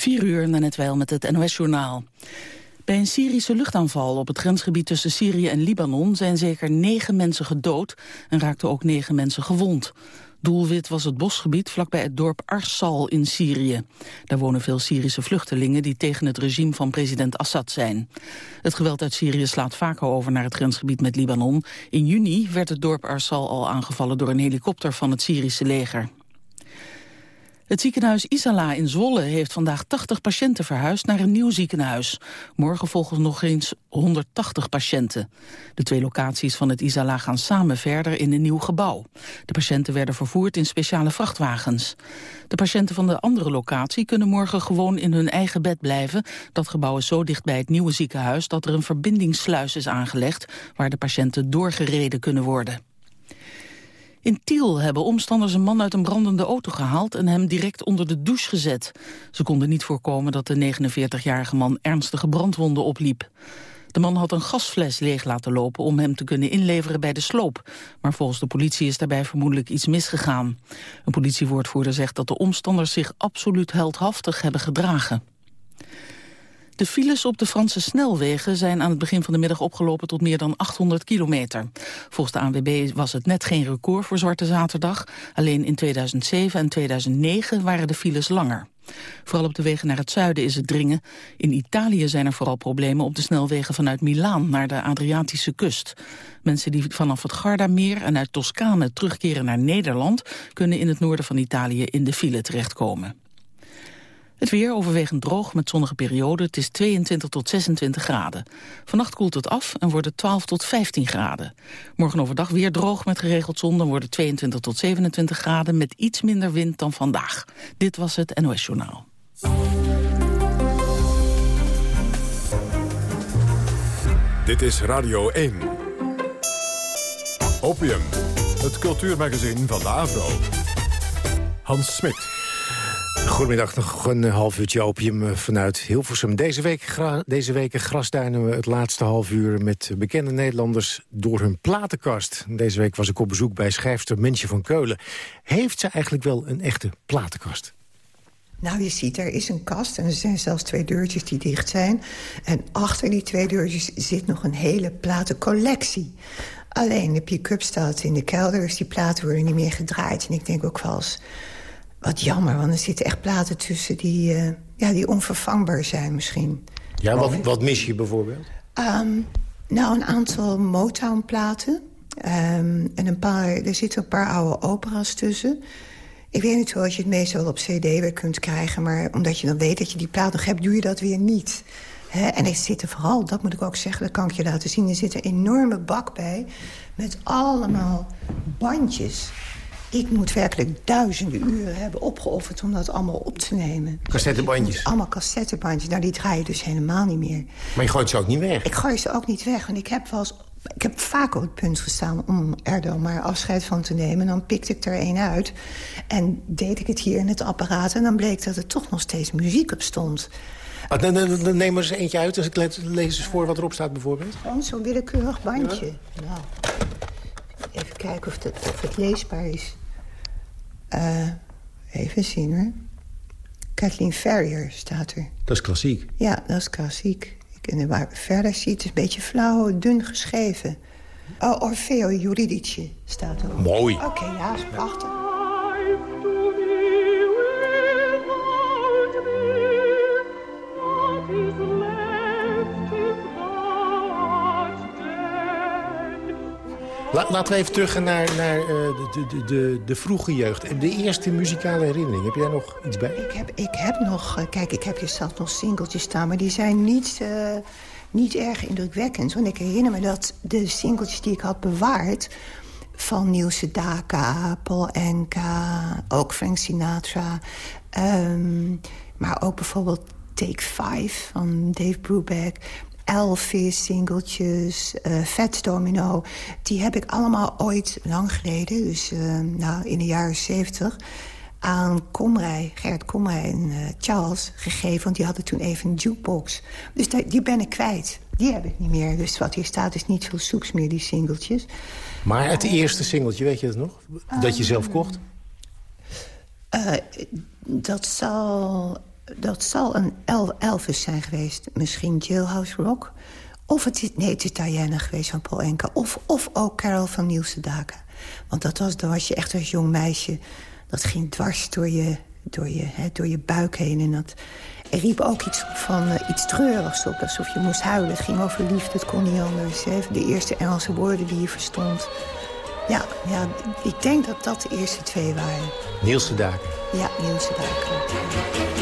4 uur, net wel met het NOS-journaal. Bij een Syrische luchtaanval op het grensgebied tussen Syrië en Libanon... zijn zeker negen mensen gedood en raakten ook negen mensen gewond. Doelwit was het bosgebied vlakbij het dorp Arsal in Syrië. Daar wonen veel Syrische vluchtelingen die tegen het regime van president Assad zijn. Het geweld uit Syrië slaat vaker over naar het grensgebied met Libanon. In juni werd het dorp Arsal al aangevallen door een helikopter van het Syrische leger. Het ziekenhuis Isala in Zwolle heeft vandaag 80 patiënten verhuisd naar een nieuw ziekenhuis. Morgen volgen nog eens 180 patiënten. De twee locaties van het Isala gaan samen verder in een nieuw gebouw. De patiënten werden vervoerd in speciale vrachtwagens. De patiënten van de andere locatie kunnen morgen gewoon in hun eigen bed blijven. Dat gebouw is zo dicht bij het nieuwe ziekenhuis dat er een verbindingssluis is aangelegd waar de patiënten doorgereden kunnen worden. In Tiel hebben omstanders een man uit een brandende auto gehaald en hem direct onder de douche gezet. Ze konden niet voorkomen dat de 49-jarige man ernstige brandwonden opliep. De man had een gasfles leeg laten lopen om hem te kunnen inleveren bij de sloop. Maar volgens de politie is daarbij vermoedelijk iets misgegaan. Een politiewoordvoerder zegt dat de omstanders zich absoluut heldhaftig hebben gedragen. De files op de Franse snelwegen zijn aan het begin van de middag opgelopen tot meer dan 800 kilometer. Volgens de ANWB was het net geen record voor Zwarte Zaterdag. Alleen in 2007 en 2009 waren de files langer. Vooral op de wegen naar het zuiden is het dringen. In Italië zijn er vooral problemen op de snelwegen vanuit Milaan naar de Adriatische kust. Mensen die vanaf het Gardameer en uit Toscane terugkeren naar Nederland... kunnen in het noorden van Italië in de file terechtkomen. Het weer overwegend droog met zonnige perioden. Het is 22 tot 26 graden. Vannacht koelt het af en wordt het 12 tot 15 graden. Morgen overdag weer droog met geregeld zon. Dan wordt het 22 tot 27 graden met iets minder wind dan vandaag. Dit was het NOS Journaal. Dit is Radio 1. Opium, het cultuurmagazin van de AVRO. Hans Smit. Goedemiddag, nog een half uurtje opium eh, vanuit Hilversum. Deze week, deze week grasduinen we het laatste half uur met bekende Nederlanders door hun platenkast. Deze week was ik op bezoek bij schrijfster Mensje van Keulen. Heeft ze eigenlijk wel een echte platenkast? Nou, je ziet, er is een kast en er zijn zelfs twee deurtjes die dicht zijn. En achter die twee deurtjes zit nog een hele platencollectie. Alleen de pick-up staat in de kelder, dus die platen worden niet meer gedraaid. En ik denk ook wel eens wat jammer, want er zitten echt platen tussen die, uh, ja, die onvervangbaar zijn misschien. Ja, wat, wat mis je bijvoorbeeld? Um, nou, een aantal Motown-platen. Um, en een paar, er zitten een paar oude opera's tussen. Ik weet niet hoe je het meestal op cd weer kunt krijgen... maar omdat je dan weet dat je die plaat nog hebt, doe je dat weer niet. en er zitten vooral, dat moet ik ook zeggen, dat kan ik je laten zien... er zit een enorme bak bij met allemaal bandjes ik moet werkelijk duizenden uren hebben opgeofferd om dat allemaal op te nemen. Cassettebandjes? Allemaal cassettebandjes. Nou, die draai je dus helemaal niet meer. Maar je gooit ze ook niet weg? Ik gooi ze ook niet weg. En ik heb wel eens ik heb vaak op het punt gestaan om er dan maar afscheid van te nemen. Dan pikte ik er één uit en deed ik het hier in het apparaat... en dan bleek dat er toch nog steeds muziek op stond. Ah, dan, dan, dan neem er eens eentje uit. Dus ik lees eens voor wat erop staat bijvoorbeeld. Gewoon zo'n willekeurig bandje. Nou, even kijken of, of het leesbaar is. Uh, even zien hoor. Kathleen Ferrier staat er. Dat is klassiek? Ja, dat is klassiek. En waar verder ziet, het een beetje flauw, dun geschreven. Oh, Orfeo Juridice staat er. Mooi. Oké, ja, is prachtig. Laten we even terug naar, naar uh, de, de, de, de, vroege jeugd. De eerste muzikale herinnering. Heb jij nog iets bij? Ik heb, ik heb nog... Uh, kijk, ik heb je zelf nog singeltjes staan... maar die zijn niet, uh, niet erg indrukwekkend. Want ik herinner me dat de singeltjes die ik had bewaard... van Niels Sedaka, Paul Enka, ook Frank Sinatra... Um, maar ook bijvoorbeeld Take Five van Dave Brubeck. Elvis, singeltjes, uh, Domino. Die heb ik allemaal ooit lang geleden, dus uh, nou, in de jaren zeventig... aan Komrij, Gert Komrij en uh, Charles gegeven. Want die hadden toen even een jukebox. Dus die ben ik kwijt. Die heb ik niet meer. Dus wat hier staat is niet veel zoeks meer, die singeltjes. Maar het eerste singeltje, weet je het nog? Dat je zelf kocht? dat zal dat zal een El Elvis zijn geweest. Misschien Jailhouse Rock. Of het is, nee, het is Diana geweest van Paul Enka. Of, of ook Carol van Nielse Daken. Want dat was, dan was je echt als jong meisje... dat ging dwars door je, door je, hè, door je buik heen. En dat, er riep ook iets van uh, iets treurigs op, alsof je moest huilen. Het ging over liefde, het kon niet anders. Hè. De eerste Engelse woorden die je verstond. Ja, ja, ik denk dat dat de eerste twee waren. Nielse Daken. Ja, Nielse Daken.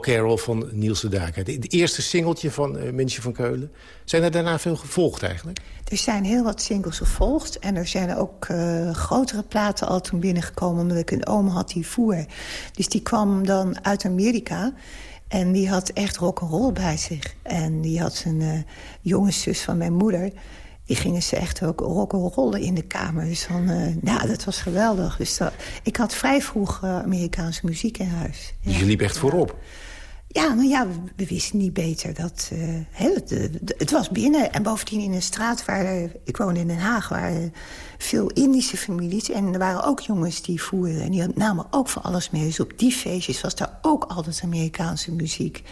Carol van Niels de Daken. Het eerste singeltje van uh, Mensje van Keulen. Zijn er daarna veel gevolgd eigenlijk? Er zijn heel wat singles gevolgd. En er zijn ook uh, grotere platen al toen binnengekomen... omdat ik een oom had die voer. Dus die kwam dan uit Amerika... En die had echt rock'n'roll bij zich. En die had zijn uh, jonge zus van mijn moeder die gingen ze echt ook rock'n'rollen in de kamer. Dus dan, uh, ja, dat was geweldig. Dus dat, ik had vrij vroeg uh, Amerikaanse muziek in huis. Ja. Je liep echt voorop? Ja, nou ja, we, wisten niet beter. Dat, uh, het, het, was binnen. En bovendien in een straat waar... Ik woonde in Den Haag, waar veel Indische families... en er waren ook jongens die voeren. En die namen ook voor alles mee. Dus op die feestjes was daar ook altijd Amerikaanse muziek.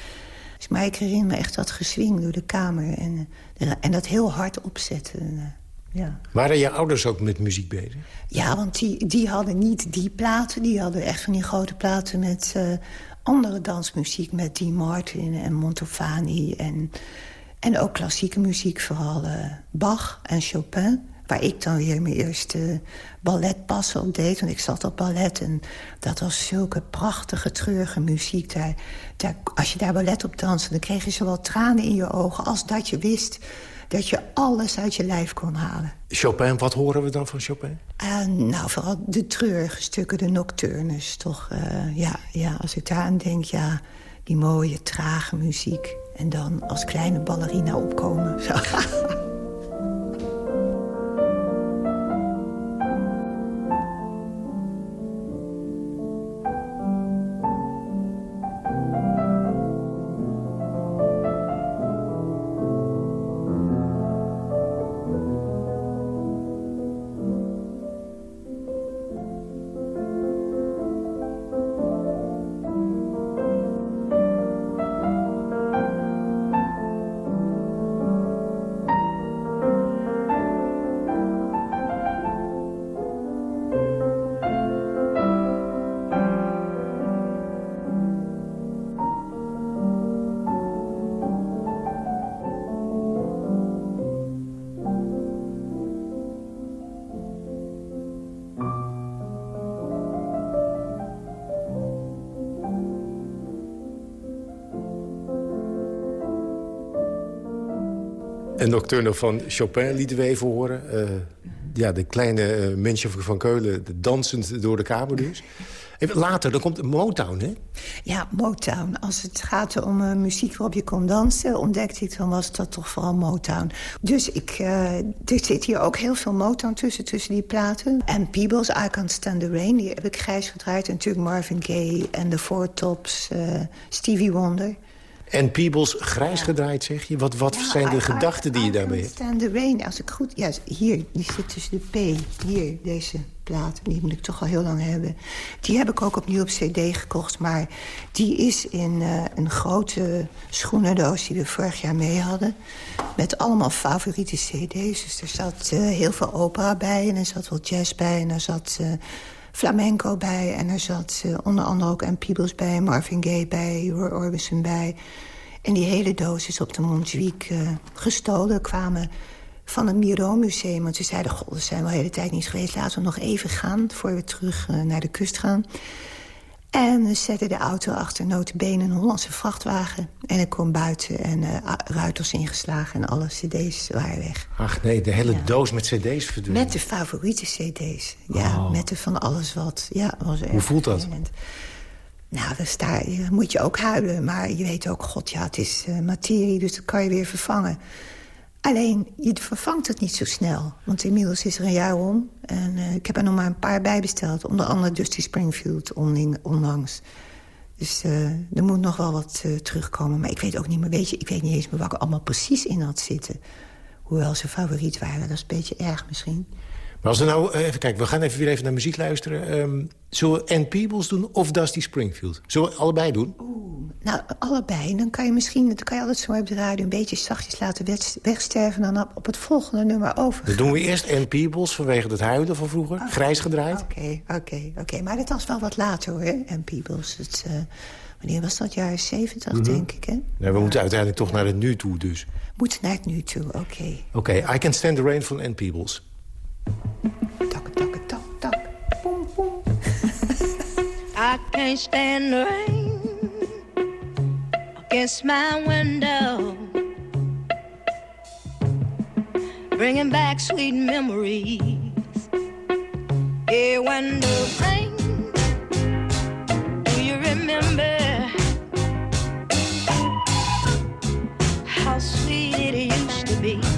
Dus, maar ik herinner me echt dat geswing door de kamer. En, eh, en dat heel hard opzetten. Eh, ja. Waren je ouders ook met muziek bezig? Ja, want die, die hadden niet die platen. Die hadden echt van die grote platen met uh, andere dansmuziek. Met Dean Martin en Montovani. En, en ook klassieke muziek, vooral uh, Bach en Chopin. Waar ik dan weer mijn eerste balletpassen op deed. Want ik zat op ballet en dat was zulke prachtige, treurige muziek. Als je daar ballet op danste, dan kreeg je zowel tranen in je ogen... als dat je wist dat je alles uit je lijf kon halen. Chopin, wat horen we dan van Chopin? Uh, nou, vooral de treurige stukken, de nocturnes, toch. Uh, ja, ja, als ik daar aan denk, ja, die mooie, trage muziek. En dan als kleine ballerina opkomen. Zo. Een nocturne van Chopin lieten we even horen. Uh, ja, de kleine uh, mensje van Keulen dansend door de kamer dus. Later, dan komt Motown, hè? Ja, Motown. Als het gaat om uh, muziek waarop je kon dansen... ontdekte ik, dan was dat toch vooral Motown. Dus ik, er zit hier ook heel veel Motown tussen, tussen die platen. En Peebles, I Can't Stand the Rain, die heb ik grijs gedraaid. En natuurlijk Marvin Gaye en de Four Tops, Stevie Wonder... En Peebles grijs gedraaid, zeg je? Wat, wat zijn de gedachten die je daarmee hebt? The Rain, als ik goed... Ja, hier, die zit tussen de P. Hier, deze plaat. Die moet ik toch al heel lang hebben. Die heb ik ook opnieuw op cd gekocht. Maar die is in uh, een grote schoenendoos die we vorig jaar mee hadden. Met allemaal favoriete cd's. Dus er zat uh, heel veel opera bij. En er zat wel jazz bij. En er zat... Uh, flamenco bij. En er zat uh, onder andere ook Ann Peebles bij, Marvin Gaye bij, Roy Orbison bij. En die hele doos is op de Montjuïc uh, gestolen. kwamen van het Miro Museum. Want ze zeiden, god, we zijn wel de hele tijd niet geweest. Laten we nog even gaan, voor we terug uh, naar de kust gaan. En we zetten de auto achter notabene een Hollandse vrachtwagen. En ik kwam buiten en uh, ruiters ingeslagen en alle cd's waren weg. Ach nee, de hele ja. doos met cd's verdwenen. Met de favoriete cd's. Ja, oh. met de van alles wat. Ja, was Hoe voelt dat? Vervelend. Nou, daar moet je ook huilen. Maar je weet ook, god ja, het is uh, materie, dus dat kan je weer vervangen. Alleen, je vervangt het niet zo snel. Want inmiddels is er een jaar om. En uh, ik heb er nog maar een paar bij besteld. Onder andere Dusty Springfield onlangs. Dus uh, er moet nog wel wat uh, terugkomen. Maar ik weet ook niet meer, weet je, ik weet niet eens meer wat ik allemaal precies in had zitten. Hoewel ze favoriet waren, dat is een beetje erg misschien. Maar als we nou, even kijken, we gaan even weer even naar muziek luisteren. Um, zullen we Ann Peebles doen of Dusty Springfield? Zullen we allebei doen? Oeh, nou, allebei. Dan kan je misschien, dan kan je altijd zo op de radio een beetje zachtjes laten wegsterven... en dan op, op het volgende nummer over. Dan doen we eerst Ann Peebles vanwege het huilen van vroeger. Okay. Grijs gedraaid. Oké, okay, oké, okay, oké. Maar dat was wel wat later hoor, Ann Peebles. Het, uh, wanneer was dat? Jaren 70, mm -hmm. denk ik, hè? Nee, we ja. moeten uiteindelijk toch naar het nu toe dus. Moeten naar het nu toe, oké. Oké, I Can Stand the Rain van Ann Peebles. Tak, tak, tak, tak. Boom, boom. I can't stand the rain against my window, bringing back sweet memories. Yeah, when the rain, do you remember how sweet it used to be?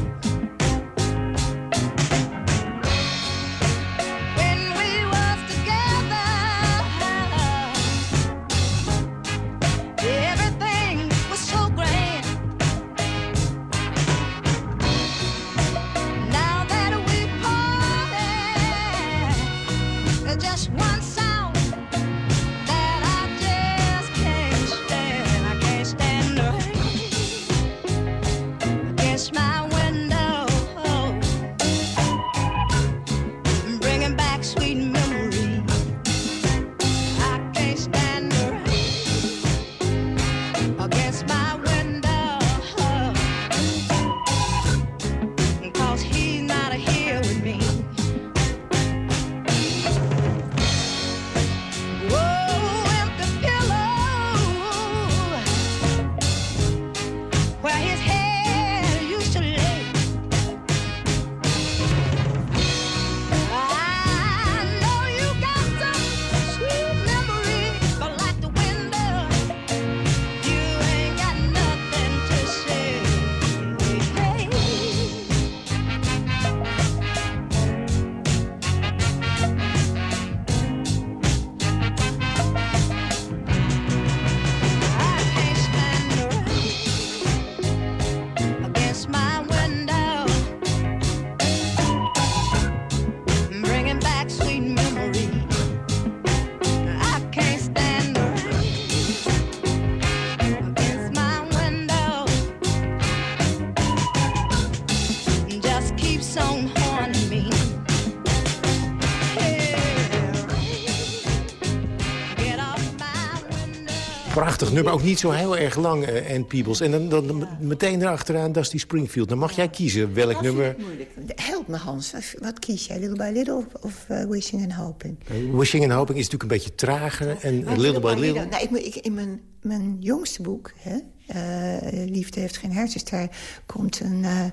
Prachtig nummer, ook niet zo heel erg lang, uh, Ann Peebles. En dan, dan meteen erachteraan Dusty Springfield. Dan mag jij kiezen welk Dat nummer... moeilijk. Help me Hans, wat, kies jij? Little by Little of, of uh, Wishing and Hoping? Wishing and Hoping is natuurlijk een beetje trager. En Maar Little by Little... Nou, ik, ik, in mijn, mijn jongste boek, hè, eh, Liefde heeft geen hersens... daar komt een, eh,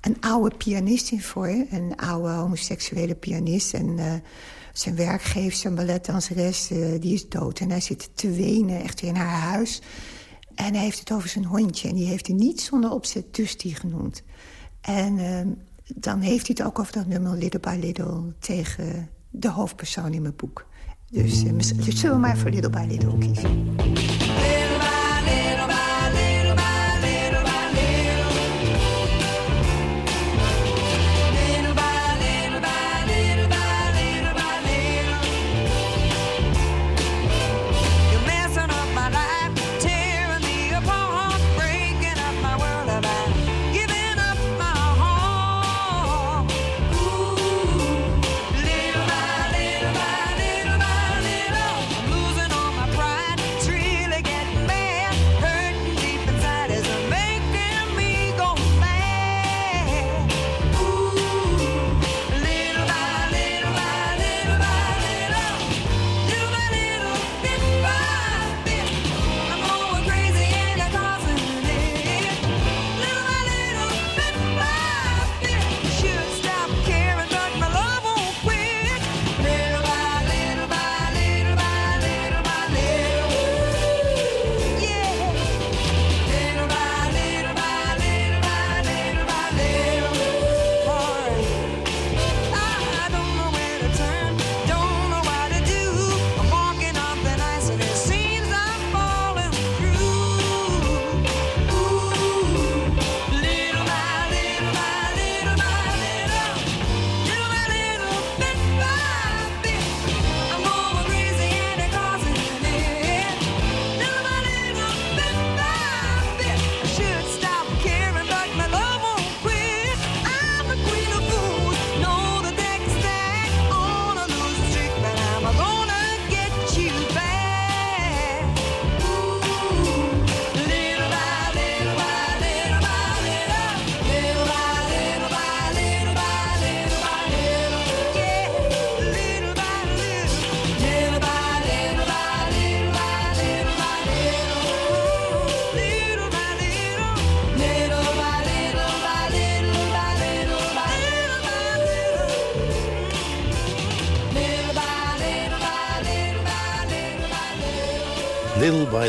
een oude pianist in voor. Een oude homoseksuele pianist. En eh, zijn werkgever, een balletdanseres, eh, die is dood. En hij zit te wenen, echt in haar huis. En hij heeft het over zijn hondje. En die heeft hij niet zonder opzet Dusty genoemd. En ehm, dan heeft hij het ook over dat nummer Little by Little... tegen de hoofdpersoon in mijn boek. Dus, eh, dus zullen we maar voor Little by Little kiezen.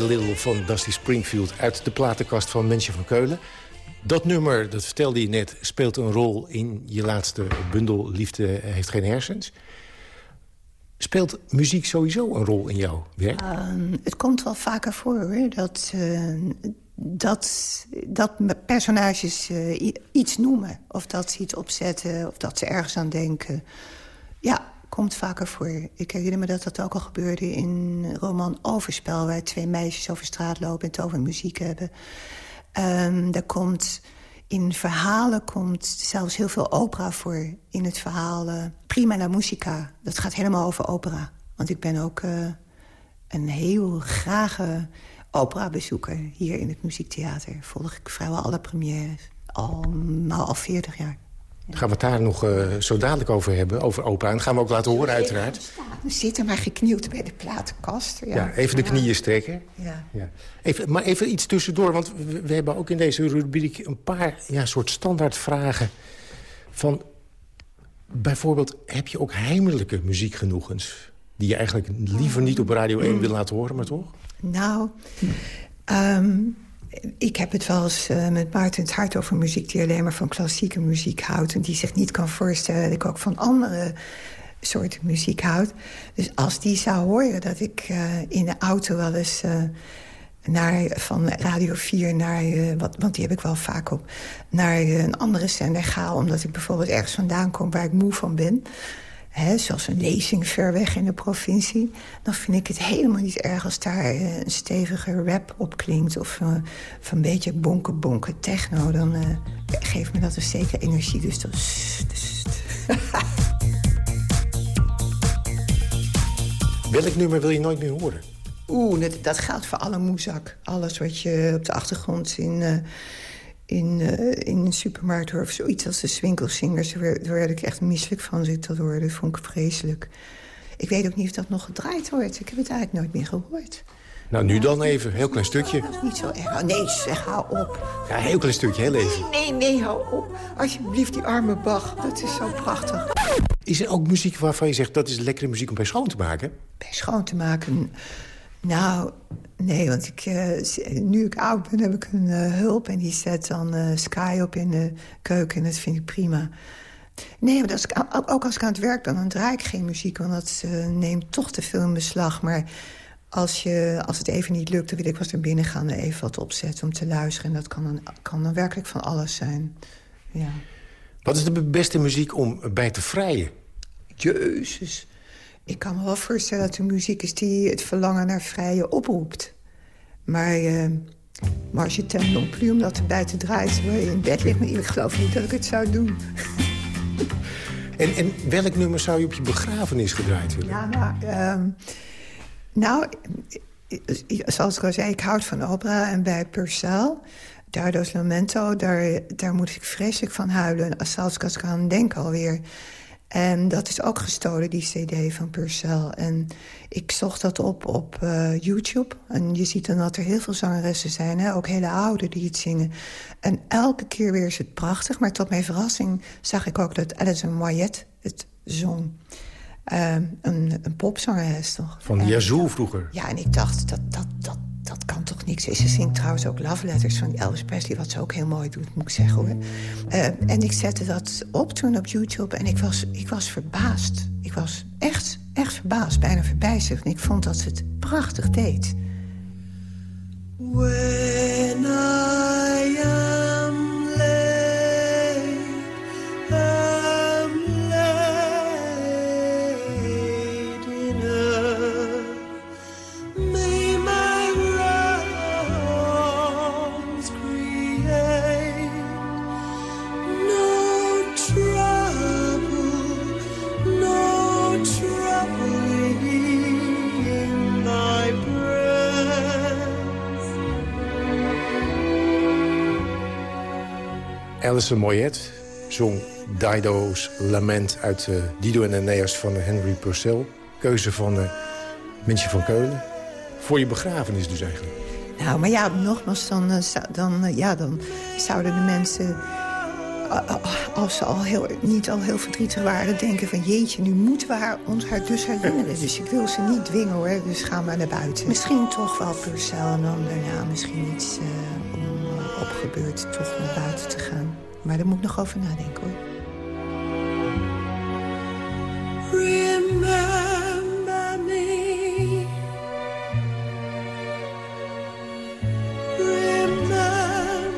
Little van Dusty Springfield uit de platenkast van Mensje van Keulen. Dat nummer, dat vertelde je net, speelt een rol in je laatste bundel Liefde heeft geen hersens. Speelt muziek sowieso een rol in jouw werk? Ehm, het komt wel vaker voor dat, eh, dat, dat me- personages eh, iets noemen. Of dat ze iets opzetten, of dat ze ergens aan denken. Ja, komt vaker voor. Ik herinner me dat dat ook al gebeurde in roman Overspel... waar twee meisjes over straat lopen en het muziek hebben. Ehm daar komt, in verhalen komt zelfs heel veel opera voor. In het verhaal eh, Prima la Musica. Dat gaat helemaal over opera. Want ik ben ook eh, een heel grage operabezoeker hier in het muziektheater. Volg ik vrijwel alle premières. Al, nou, al 40 jaar. Gaan we het daar nog eh, zo dadelijk over hebben, over opera. En dat gaan we ook laten horen uiteraard. We zitten maar geknield bij de platenkast. Ja, Ja, even de knieën strekken. Ja. Ja. Even, maar even iets tussendoor, want we, we hebben ook in deze rubriek... een paar ja, soort standaardvragen van... bijvoorbeeld, heb je ook heimelijke muziekgenoegens... die je eigenlijk liever niet op Radio 1 wil laten horen, maar toch? Nou, ehm, ik heb het wel eens eh, met Maarten het hart over muziek... die alleen maar van klassieke muziek houdt... en die zich niet kan voorstellen dat ik ook van andere soorten muziek houd. Dus als die zou horen dat ik eh, in de auto wel eens... eh, naar, van Radio 4 naar, wat, want die heb ik wel vaak op... naar een andere zender ga, omdat ik bijvoorbeeld ergens vandaan kom... waar ik moe van ben, hè, zoals een lezing ver weg in de provincie... dan vind ik het helemaal niet erg als daar eh, een stevige rap op klinkt... of eh, van een beetje bonken bonken techno. Dan eh, geeft me dat een zekere energie. Dus dat is... Dus, Welk nummer wil je nooit meer horen? Oeh, dat, dat geldt voor alle moezak. Alles wat je op de achtergrond in, in, eh, in een supermarkt of zoiets als de Swinkelsingers. Daar werd, ik echt misselijk van zitten hoor. Dat vond ik vreselijk. Ik weet ook niet of dat nog gedraaid wordt. Ik heb het eigenlijk nooit meer gehoord. Nou, nu dan even. Heel klein stukje. Dat is niet zo erg. Oh, Nee, zeg, hou op. Ja, heel klein stukje, heel even. Nee, nee, hou op. Alsjeblieft, die arme Bach. Dat is zo prachtig. Is er ook muziek waarvan je zegt... dat is lekkere muziek om bij schoon te maken? Bij schoon te maken... Nou, nee, want ik, eh, nu ik oud ben, heb ik een eh, hulp... en die zet dan eh, Sky op in de keuken en dat vind ik prima. Nee, want als ik, aan- ook als ik aan het werk ben, dan draai ik geen muziek... want dat neemt toch te veel in beslag. Maar als, je, als het even niet lukt, dan wil ik eens naar binnen gaan... en even wat opzetten om te luisteren. En dat kan dan, kan dan werkelijk van alles zijn. Ja. Wat is de beste muziek om bij te vrijen? Jezus. Ik kan me wel voorstellen dat er muziek is die het verlangen naar vrije oproept. Maar, eh maar als je ten non plus om dat erbij te draaien terwijl je in bed ligt... ik geloof niet dat ik het zou doen. En, en welk nummer zou je op je begrafenis gedraaid willen? Ja, maar... ehm, nou, eh, zoals ik al zei, ik houd van opera. En bij Purcell, Dardo's Lamento... daar, daar moet ik vreselijk van huilen. Als zelfs als ik aan denk alweer... En dat is ook gestolen, die cd van Purcell. En ik zocht dat op op eh, YouTube. En je ziet dan dat er heel veel zangeressen zijn. Hè? Ook hele oude die het zingen. En elke keer weer is het prachtig. Maar tot mijn verrassing zag ik ook dat Alison Moyet het zong. Ehm, een, een popzangeres toch? Van Yazoo vroeger. ja, en ik dacht, dat, dat, dat, dat kan toch niks. Ze zingt trouwens ook Love Letters van Elvis Presley... wat ze ook heel mooi doet, moet ik zeggen, hoor. Eh, en ik zette dat op toen op YouTube en ik was, ik was verbaasd. Ik was echt, echt verbaasd, bijna verbijsterd. En ik vond dat ze het prachtig deed. When I Alison Moyet zong Dido's Lament uit eh, Dido en Aeneas van Henry Purcell. Keuze van uh, Mensje van Keulen. Voor je begrafenis dus eigenlijk. Nou, maar ja, nogmaals, dan, eh, dan, eh, ja, dan zouden de mensen... als ze al heel, niet al heel verdrietig waren, denken van... jeetje, nu moeten we haar, ons haar dus herinneren. Dus ik wil ze niet dwingen, hoor. Dus ga maar naar buiten. Misschien toch wel Purcell en dan daarna misschien iets opgebeurd... toch naar buiten te gaan. Maar daar moet ik nog over nadenken, hoor. Remember me Remember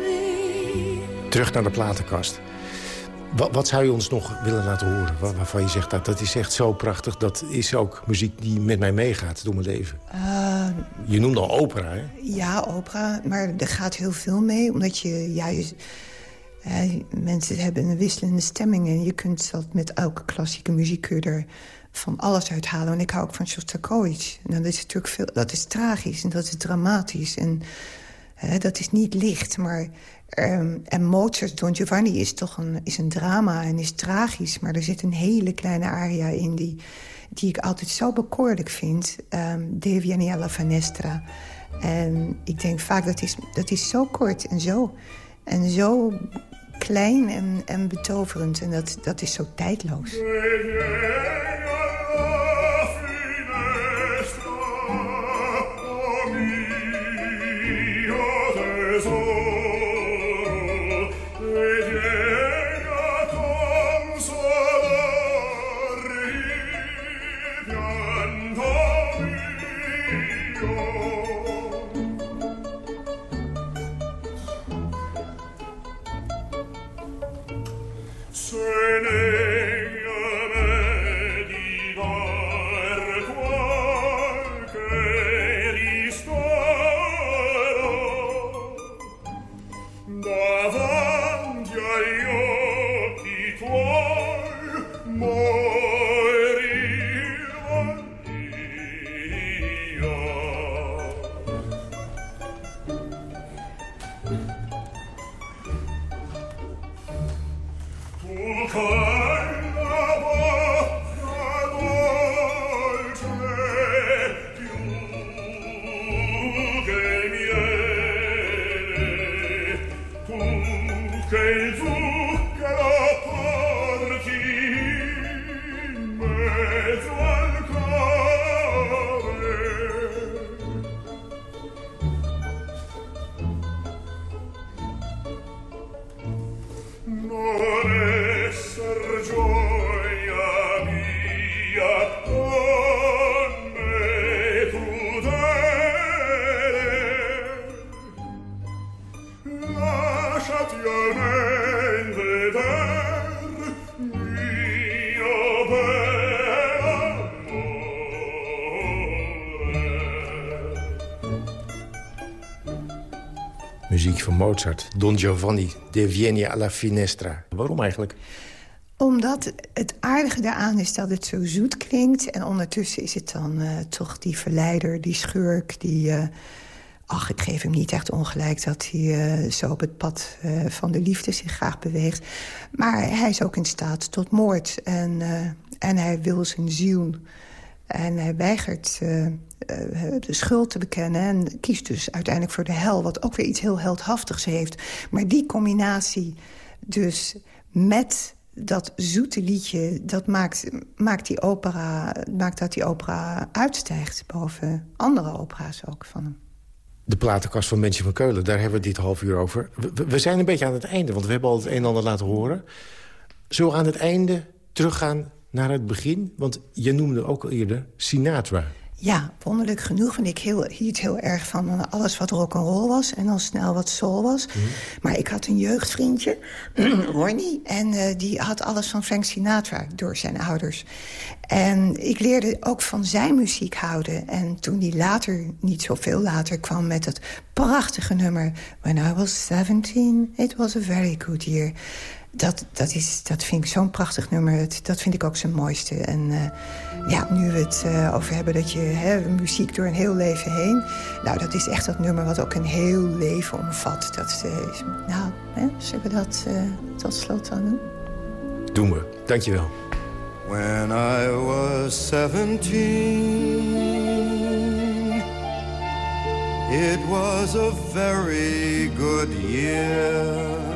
me Terug naar de platenkast. Wat, wat zou je ons nog willen laten horen? Waar- waarvan je zegt, dat, dat is echt zo prachtig. Dat is ook muziek die met mij meegaat door mijn leven. Eh, Je noemde al opera, hè? Ja, opera, maar er gaat heel veel mee. Omdat je juist... eh, mensen hebben een wisselende stemming... en je kunt dat met elke klassieke muziek er van alles uithalen. En ik hou ook van Shostakovich. En dat is natuurlijk veel... Dat is tragisch en dat is dramatisch. En eh, dat is niet licht, maar... ehm, en Mozart, Don Giovanni is toch een, is een drama en is tragisch... maar er zit een hele kleine aria in die, die ik altijd zo bekoorlijk vind. ehm De Vieni alla Finestra. En ik denk vaak, dat is, dat is zo kort en zo, en zo klein en, en betoverend. En dat, dat is zo tijdloos. Don Giovanni, De Vieni alla Finestra. Waarom eigenlijk? Omdat het aardige daaraan is dat het zo zoet klinkt. En ondertussen is het dan eh, toch die verleider, die schurk... die, eh, ach, ik geef hem niet echt ongelijk... dat hij eh, zo op het pad van de liefde zich graag beweegt. Maar hij is ook in staat tot moord. En, en hij wil zijn ziel. En hij weigert eh, eh, de schuld te bekennen... en kiest dus uiteindelijk voor de hel... wat ook weer iets heel heldhaftigs heeft. Maar die combinatie dus met dat zoete liedje... dat maakt, maakt, die opera, maakt dat die opera uitstijgt... boven andere opera's ook van hem. De platenkast van Mensje van Keulen, daar hebben we dit half uur over. We, we- zijn een beetje aan het einde, want we hebben al het een en ander laten horen. We aan het einde teruggaan naar het begin? Want je noemde ook al eerder Sinatra. Ja, wonderlijk genoeg. Want ik heel, hield heel erg van alles wat rock'n'roll was. En dan snel wat soul was. Maar ik had een jeugdvriendje, Ronnie. En eh, die had alles van Frank Sinatra door zijn ouders. En ik leerde ook van zijn muziek houden. En toen die later, niet zoveel later, kwam met het prachtige nummer... When I was 17, it was a very good year. Dat, dat, is, dat vind ik zo'n prachtig nummer. Het- dat vind ik ook zijn mooiste. En eh, ja, nu we het eh, over hebben dat je hè, muziek door een heel leven heen... Nou, dat is echt dat nummer wat ook een heel leven omvat. Dat eh, is, nou, hè, zullen we dat eh, tot slot dan doen? Doen we. Dankjewel. When I was 17, it was a very good year.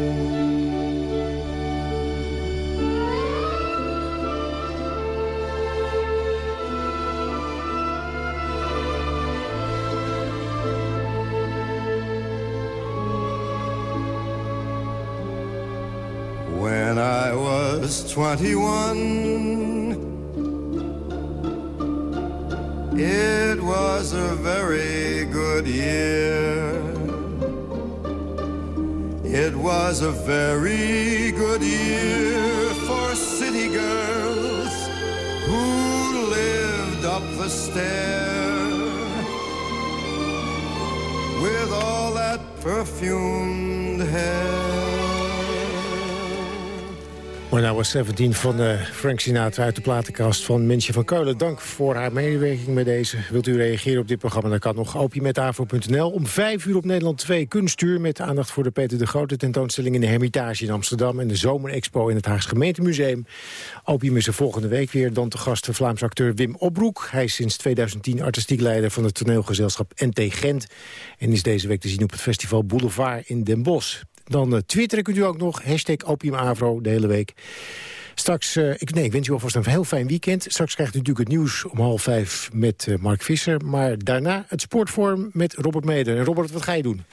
When I was 21, was a very good year for city girls who lived up the stair. With all that perfumed I was 17 van eh, Frank Sinatra uit de platenkast van Mensje van Keulen. Dank voor haar medewerking met deze. Wilt u reageren op dit programma, dan kan nog opiemetafro.nl. Om vijf uur op Nederland 2 kunstuur... met aandacht voor de Peter de Grote tentoonstelling in de Hermitage in Amsterdam... en de Zomerexpo in het Haags Gemeentemuseum. Opium is er volgende week weer. Dan te gast de Vlaamse acteur Wim Opbroek. Hij is sinds 2010 artistiek leider van het toneelgezelschap NT Gent... en is deze week te zien op het festival Boulevard in Den Bosch. Dan uh, twitteren kunt u ook nog, hashtag opiumavro de hele week. Straks, eh, ik, nee, ik wens u alvast een heel fijn weekend. Straks krijgt u natuurlijk het nieuws om half vijf met eh, Mark Visser. Maar daarna het sportvorm met Robert Meder. Robert, wat ga je doen?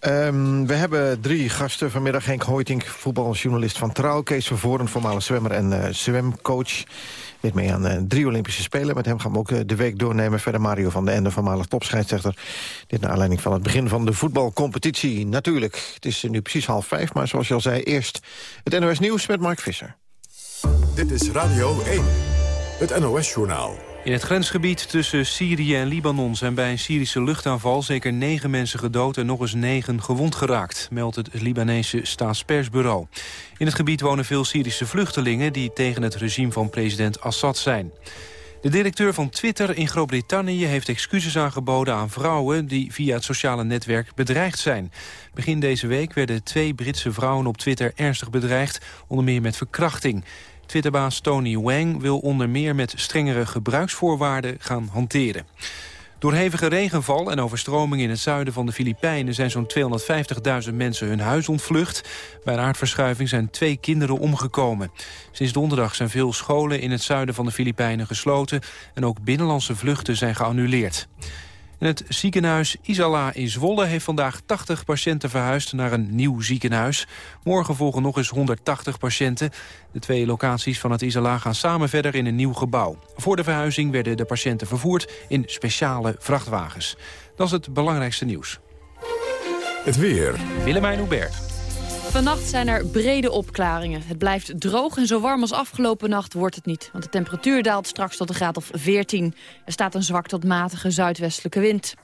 Ehm, we hebben drie gasten vanmiddag. Henk Hoytink, voetbaljournalist van Trouw. Kees Vervoren, voormalig zwemmer en eh, zwemcoach. Dit mee aan drie Olympische Spelen. Met hem gaan we ook de week doornemen. Verder Mario van den Ende, voormalig topscheidsrechter. Dit naar aanleiding van het begin van de voetbalcompetitie. Natuurlijk, het is nu precies half vijf. Maar zoals je al zei, eerst het NOS Nieuws met Mark Visser. Dit is Radio 1, het NOS-journaal. In het grensgebied tussen Syrië en Libanon zijn bij een Syrische luchtaanval zeker negen mensen gedood en nog eens negen gewond geraakt, meldt het Libanese staatspersbureau. In het gebied wonen veel Syrische vluchtelingen die tegen het regime van president Assad zijn. De directeur van Twitter in Groot-Brittannië heeft excuses aangeboden aan vrouwen die via het sociale netwerk bedreigd zijn. Begin deze week werden twee Britse vrouwen op Twitter ernstig bedreigd, onder meer met verkrachting. Twitterbaas Tony Wang wil onder meer met strengere gebruiksvoorwaarden gaan hanteren. Door hevige regenval en overstromingen in het zuiden van de Filipijnen... zijn zo'n 250.000 mensen hun huis ontvlucht. Bij een aardverschuiving zijn twee kinderen omgekomen. Sinds donderdag zijn veel scholen in het zuiden van de Filipijnen gesloten... en ook binnenlandse vluchten zijn geannuleerd. En het ziekenhuis Isala in Zwolle heeft vandaag 80 patiënten verhuisd naar een nieuw ziekenhuis. Morgen volgen nog eens 180 patiënten. De twee locaties van het Isala gaan samen verder in een nieuw gebouw. Voor de verhuizing werden de patiënten vervoerd in speciale vrachtwagens. Dat is het belangrijkste nieuws. Het weer. Willemijn Hubert. Vannacht zijn er brede opklaringen. Het blijft droog en zo warm als afgelopen nacht wordt het niet. Want de temperatuur daalt straks tot een graad of 14. Er staat een zwak tot matige zuidwestelijke wind.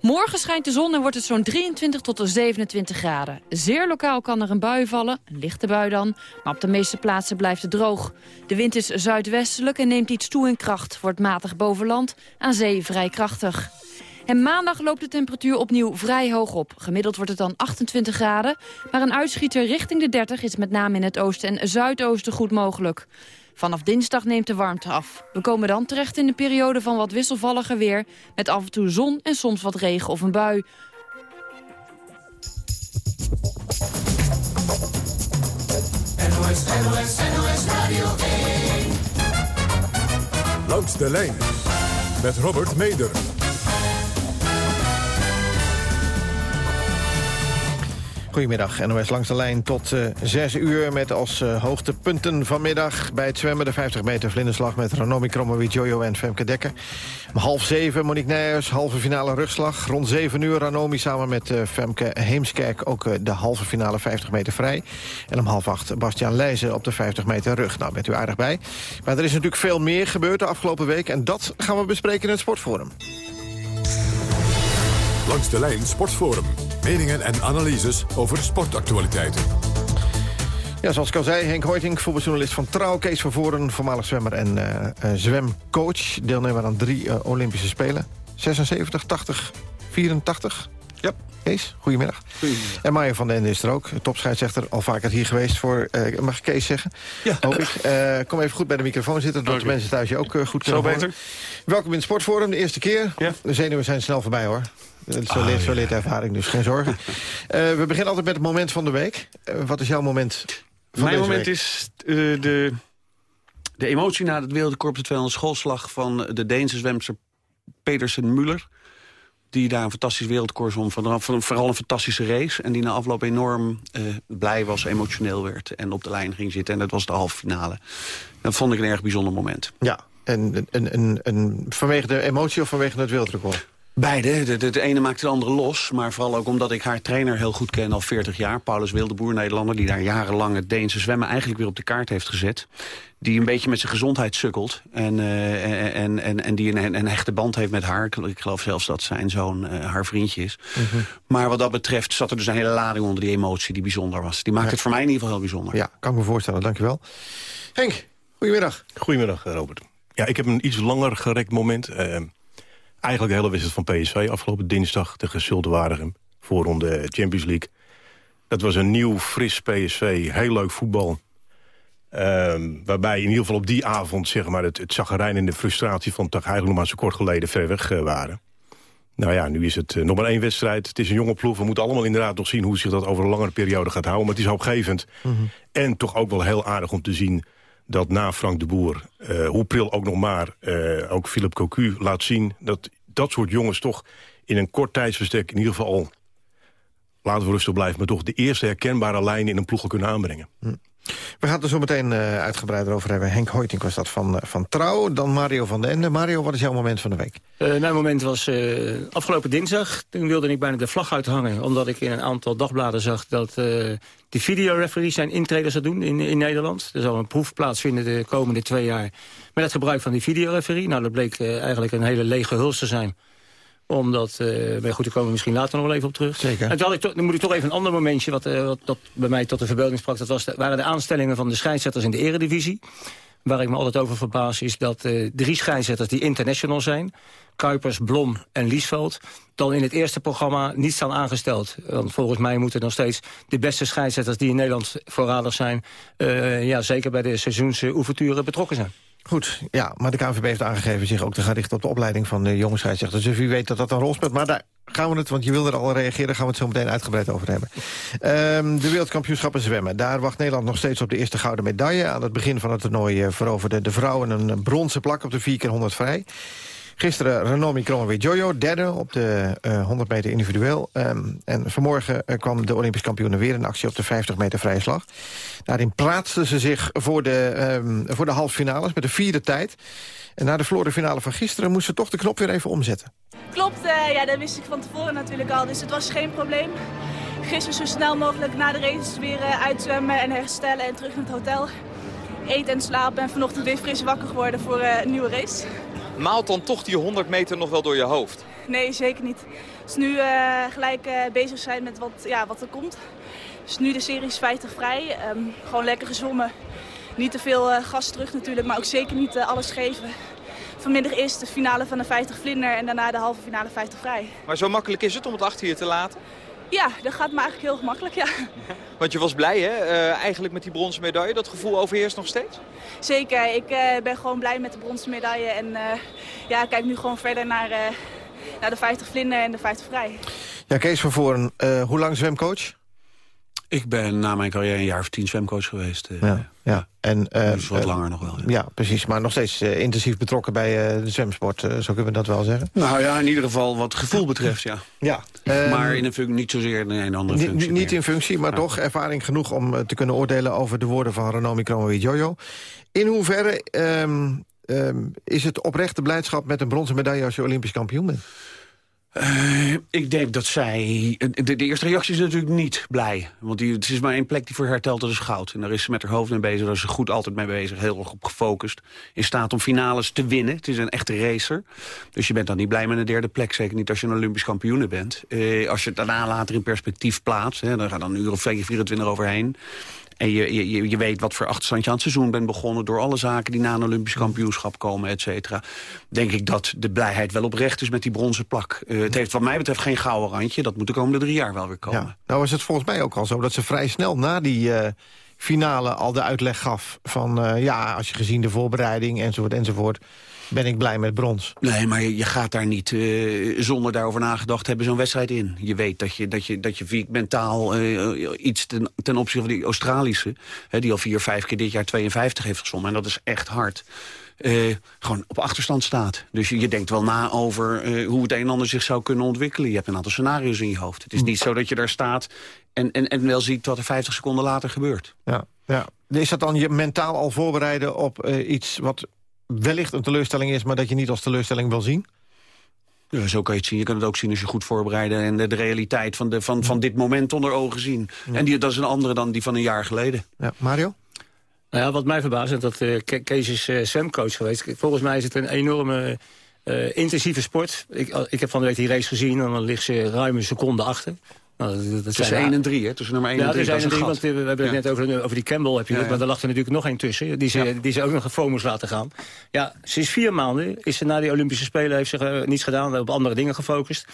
Morgen schijnt de zon en wordt het zo'n 23 tot 27 graden. Zeer lokaal kan er een bui vallen, een lichte bui dan. Maar op de meeste plaatsen blijft het droog. De wind is zuidwestelijk en neemt iets toe in kracht. Wordt matig boven land, aan zee vrij krachtig. En maandag loopt de temperatuur opnieuw vrij hoog op. Gemiddeld wordt het dan 28 graden. Maar een uitschieter richting de 30 is met name in het oosten en zuidoosten goed mogelijk. Vanaf dinsdag neemt de warmte af. We komen dan terecht in een periode van wat wisselvalliger weer... met af en toe zon en soms wat regen of een bui. NOS, NOS, NOS Radio 1. Langs de lijn met Robert Meder. Goedemiddag, NOS langs de lijn tot eh 6 uur... met als eh, hoogtepunten vanmiddag bij het zwemmen... de 50 meter vlinderslag met Ranomi Kromowit, Jojo en Femke Dekker. Om half zeven Monique Nijers, halve finale rugslag. Rond 7 uur Ranomi samen met eh, Femke Heemskerk... ook de halve finale 50 meter vrij. En om half acht Bastiaan Leijzen op de 50 meter rug. Nou, bent u aardig bij. Maar er is natuurlijk veel meer gebeurd de afgelopen week... en dat gaan we bespreken in het Sportforum. Langs de lijn Sportforum. Meningen en analyses over sportactualiteiten. Ja, zoals ik al zei, Henk Hoiting, voetbaljournalist van Trouw... Kees Vervoren, voormalig zwemmer en eh, eh, zwemcoach. Deelnemer aan drie eh, Olympische Spelen. 76, 80, 84. Ja. Kees, goedemiddag. Goedemiddag. En Mario van den Ende is er ook. Topscheidsrechter, al vaker hier geweest voor... eh, mag ik Kees zeggen? Ja. Hoop ik. Eh, kom even goed bij de microfoon zitten... dat de mensen thuis je ook eh, goed kunnen Zo horen. beter. Welkom in het Sportforum, de eerste keer. Ja. De zenuwen zijn snel voorbij, hoor. Zo Ah, leert, zo leert de ervaring, dus geen zorgen. We beginnen altijd met het moment van de week. Wat is jouw moment van Mijn moment week? is de, de emotie na het de 200 schoolslag... van de Deense zwemster Pedersen Muller. Die daar een fantastisch. Van, van, vooral een fantastische race. En die na afloop enorm eh, blij was, emotioneel werd. En op de lijn ging zitten. En dat was de halve finale. Dat vond ik een erg bijzonder moment. Ja, en, en vanwege de emotie of vanwege het wereldrecord? Beide. De, de, de ene maakt de andere los. Maar vooral ook omdat ik haar trainer heel goed ken al 40 jaar. Paulus Wildeboer, Nederlander. Die daar jarenlang het Deense zwemmen eigenlijk weer op de kaart heeft gezet. Die een beetje met zijn gezondheid sukkelt. En, eh, en, en, en die een, een hechte band heeft met haar. Ik, geloof zelfs dat zijn zoon eh, haar vriendje is. Maar wat dat betreft zat er dus een hele lading onder die emotie die bijzonder was. Die maakt het voor mij in ieder geval heel bijzonder. Ja, kan ik me voorstellen, dankjewel. Henk, goedemiddag. Goedemiddag, eh, Robert. Ja, ik heb een iets langer gerekt moment. Eigenlijk de hele wedstrijd van PSV afgelopen dinsdag tegen Waregem. Voorronde Champions League. Dat was een nieuw, fris PSV. Heel leuk voetbal. Ehm, waarbij in ieder geval op die avond zeg maar, het, het zagrijn en de frustratie van toch eigenlijk nog maar zo kort geleden ver weg eh, waren. Nou ja, nu is het eh, nog maar één wedstrijd. Het is een jonge ploeg. We moeten allemaal inderdaad nog zien hoe zich dat over een langere periode gaat houden. Maar het is hoopgevend. En toch ook wel heel aardig om te zien dat na Frank de Boer, eh, hoe pril ook nog maar... eh, ook Philip Cocu laat zien dat dat soort jongens toch... in een kort tijdsbestek in ieder geval... laten we rustig blijven, maar toch de eerste herkenbare lijn in een ploeg kunnen aanbrengen. We gaan het er zo meteen eh, uitgebreider over hebben. Henk Hoytink was dat van, eh, van Trouw. Dan Mario van den Ende. Mario, wat is jouw moment van de week? Eh, mijn moment was afgelopen dinsdag. Toen wilde ik bijna de vlag uithangen. Omdat ik in een aantal dagbladen zag dat eh, de videoreferees zijn intrede zou doen in, in Nederland. Er zal een proef plaatsvinden de komende twee jaar met het gebruik van die videoreferie. Nou, dat bleek eigenlijk een hele lege huls te zijn omdat, maar goed, daar komen we misschien later nog wel even op terug. Zeker. En toen, had ik dan moet ik toch even een ander momentje, wat, eh, wat, dat bij mij tot de verbeelding sprak. Dat was de- waren de aanstellingen van de scheidsrechters in de eredivisie. Waar ik me altijd over verbaas is dat eh, drie scheidsrechters die international zijn... Kuipers, Blom en Liesveld... dan in het eerste programma niet staan aangesteld. Want volgens mij moeten nog steeds de beste scheidsrechters... die in Nederland voorradig zijn... ja, zeker bij de seizoensoefenturen betrokken zijn. Goed, ja, maar de KNVB heeft aangegeven zich ook te gaan richten op de opleiding van de jonge. Dus wie weet dat dat een rol speelt. Maar daar gaan we het, want je wilde er al reageren, gaan we het zo meteen uitgebreid over hebben. Ehm, de wereldkampioenschappen zwemmen. Daar wacht Nederland nog steeds op de eerste gouden medaille. Aan het begin van het toernooi eh, veroverde de vrouwen een bronzen plak op de 4 keer 100 vrij. Gisteren Ranomi Kromowidjojo, derde op de eh, 100 meter individueel. Ehm, en vanmorgen eh, kwam de Olympisch kampioen weer in actie op de 50 meter vrije slag. Daarin plaatsten ze zich voor de, ehm, voor de halve finales met de vierde tijd. En na de verloren finale van gisteren moest ze toch de knop weer even omzetten. Klopt, eh, ja, dat wist ik van tevoren natuurlijk al, dus het was geen probleem. Gisteren zo snel mogelijk na de race weer eh, uitzwemmen en herstellen en terug naar het hotel. Eten en slapen en vanochtend weer fris wakker geworden voor eh, een nieuwe race. Maalt dan toch die 100 meter nog wel door je hoofd? Nee, zeker niet. Dus nu eh, gelijk eh, bezig zijn met wat, ja, wat er komt. Dus nu de series 50 vrij. Ehm, gewoon lekker gezwommen. Niet te veel eh, gas terug natuurlijk, maar ook zeker niet alles geven. Vanmiddag eerst de finale van de 50 vlinder en daarna de halve finale 50 vrij. Maar zo makkelijk is het om het achter je te laten? Ja, dat gaat me eigenlijk heel gemakkelijk, ja. Want je was blij, hè? Eh, eigenlijk met die bronzen medaille. Dat gevoel overheerst nog steeds? Zeker, ik eh, ben gewoon blij met de bronzen medaille. En eh, ja, kijk nu gewoon verder naar, eh, naar de 50 vlinder en de 50 vrij. Ja, Kees van Voren, eh, hoe lang zwemcoach? Ik ben na mijn carrière een jaar of tien zwemcoach geweest. eh. Ja, ja. En, eh, Dus wat eh, langer nog wel, ja. Ja, precies. Maar nog steeds intensief betrokken bij de zwemsport. zo kunnen we dat wel zeggen. Nou ja, in ieder geval wat gevoel betreft, ja. Ja. maar in een niet zozeer in een andere functie. Niet meer. in functie, maar toch ervaring genoeg om te kunnen oordelen over de woorden van Ranomi Kromowidjojo. In hoeverre ehm, ehm, is het oprechte blijdschap met een bronzen medaille als je Olympisch kampioen bent? Eh, ik denk dat zij... De, eerste reactie is natuurlijk niet blij. Want die, het is maar één plek die voor haar telt, dat is goud. En daar is ze met haar hoofd mee bezig, daar is ze goed altijd mee bezig. Heel erg op gefocust. In staat om finales te winnen. Het is een echte racer. Dus je bent dan niet blij met een derde plek. Zeker niet als je een Olympisch kampioen bent. Eh, als je het daarna later in perspectief plaatst... Hè, dan gaat dan een uur of 24 overheen... En je, je, je weet wat voor achterstand je aan het seizoen bent begonnen... door alle zaken die na een Olympisch kampioenschap komen, et cetera. Denk ik dat de blijheid wel oprecht is met die bronzen plak. Eh, het heeft wat mij betreft geen gouden randje. Dat moet de komende drie jaar wel weer komen. Ja. Nou is het volgens mij ook al zo dat ze vrij snel na die eh, finale al de uitleg gaf... van eh, ja, als je gezien de voorbereiding enzovoort enzovoort... ben ik blij met brons. Nee, maar je, gaat daar niet eh, zonder daarover nagedacht hebben zo'n wedstrijd in. Je weet dat je, dat je, dat je mentaal eh, iets ten, ten opzichte van die Australische... Hè, die al vier, vijf keer dit jaar 52 heeft gezwommen. En dat is echt hard. eh, gewoon op achterstand staat. Dus je, je denkt wel na over hoe het een en ander zich zou kunnen ontwikkelen. Je hebt een aantal scenario's in je hoofd. Het is niet zo dat je daar staat en, en, en wel ziet wat er 50 seconden later gebeurt. Ja, ja. Is dat dan je mentaal al voorbereiden op iets wat wellicht een teleurstelling is... maar dat je niet als teleurstelling wil zien? Ja, zo kan je het zien. Je kan het ook zien als je goed voorbereiden... en de, de realiteit van, de, van, van dit moment onder ogen zien. En die, dat is een andere dan die van een jaar geleden. Ja, Mario? Nou ja, wat mij verbaast is dat eh, Ke- Kees is eh, zwemcoach geweest. Volgens mij is het een enorme eh, intensieve sport. Ik, ik heb van de week die race gezien en dan ligt ze ruim een seconde achter. Nou, dat- dat Tussen zijn- 1 en 3, hè? Tussen nummer 1 ja, en 3. er zijn dat er is een drie, gat. want we, hebben Ja. het net over, over die Campbell, heb je Ja, het, ja. maar daar lag er natuurlijk nog één tussen. Die ze, die ze ook nog een foam moest laten gaan. Ja, sinds vier maanden is ze na die Olympische Spelen heeft ze eh, niets gedaan, op andere dingen gefocust.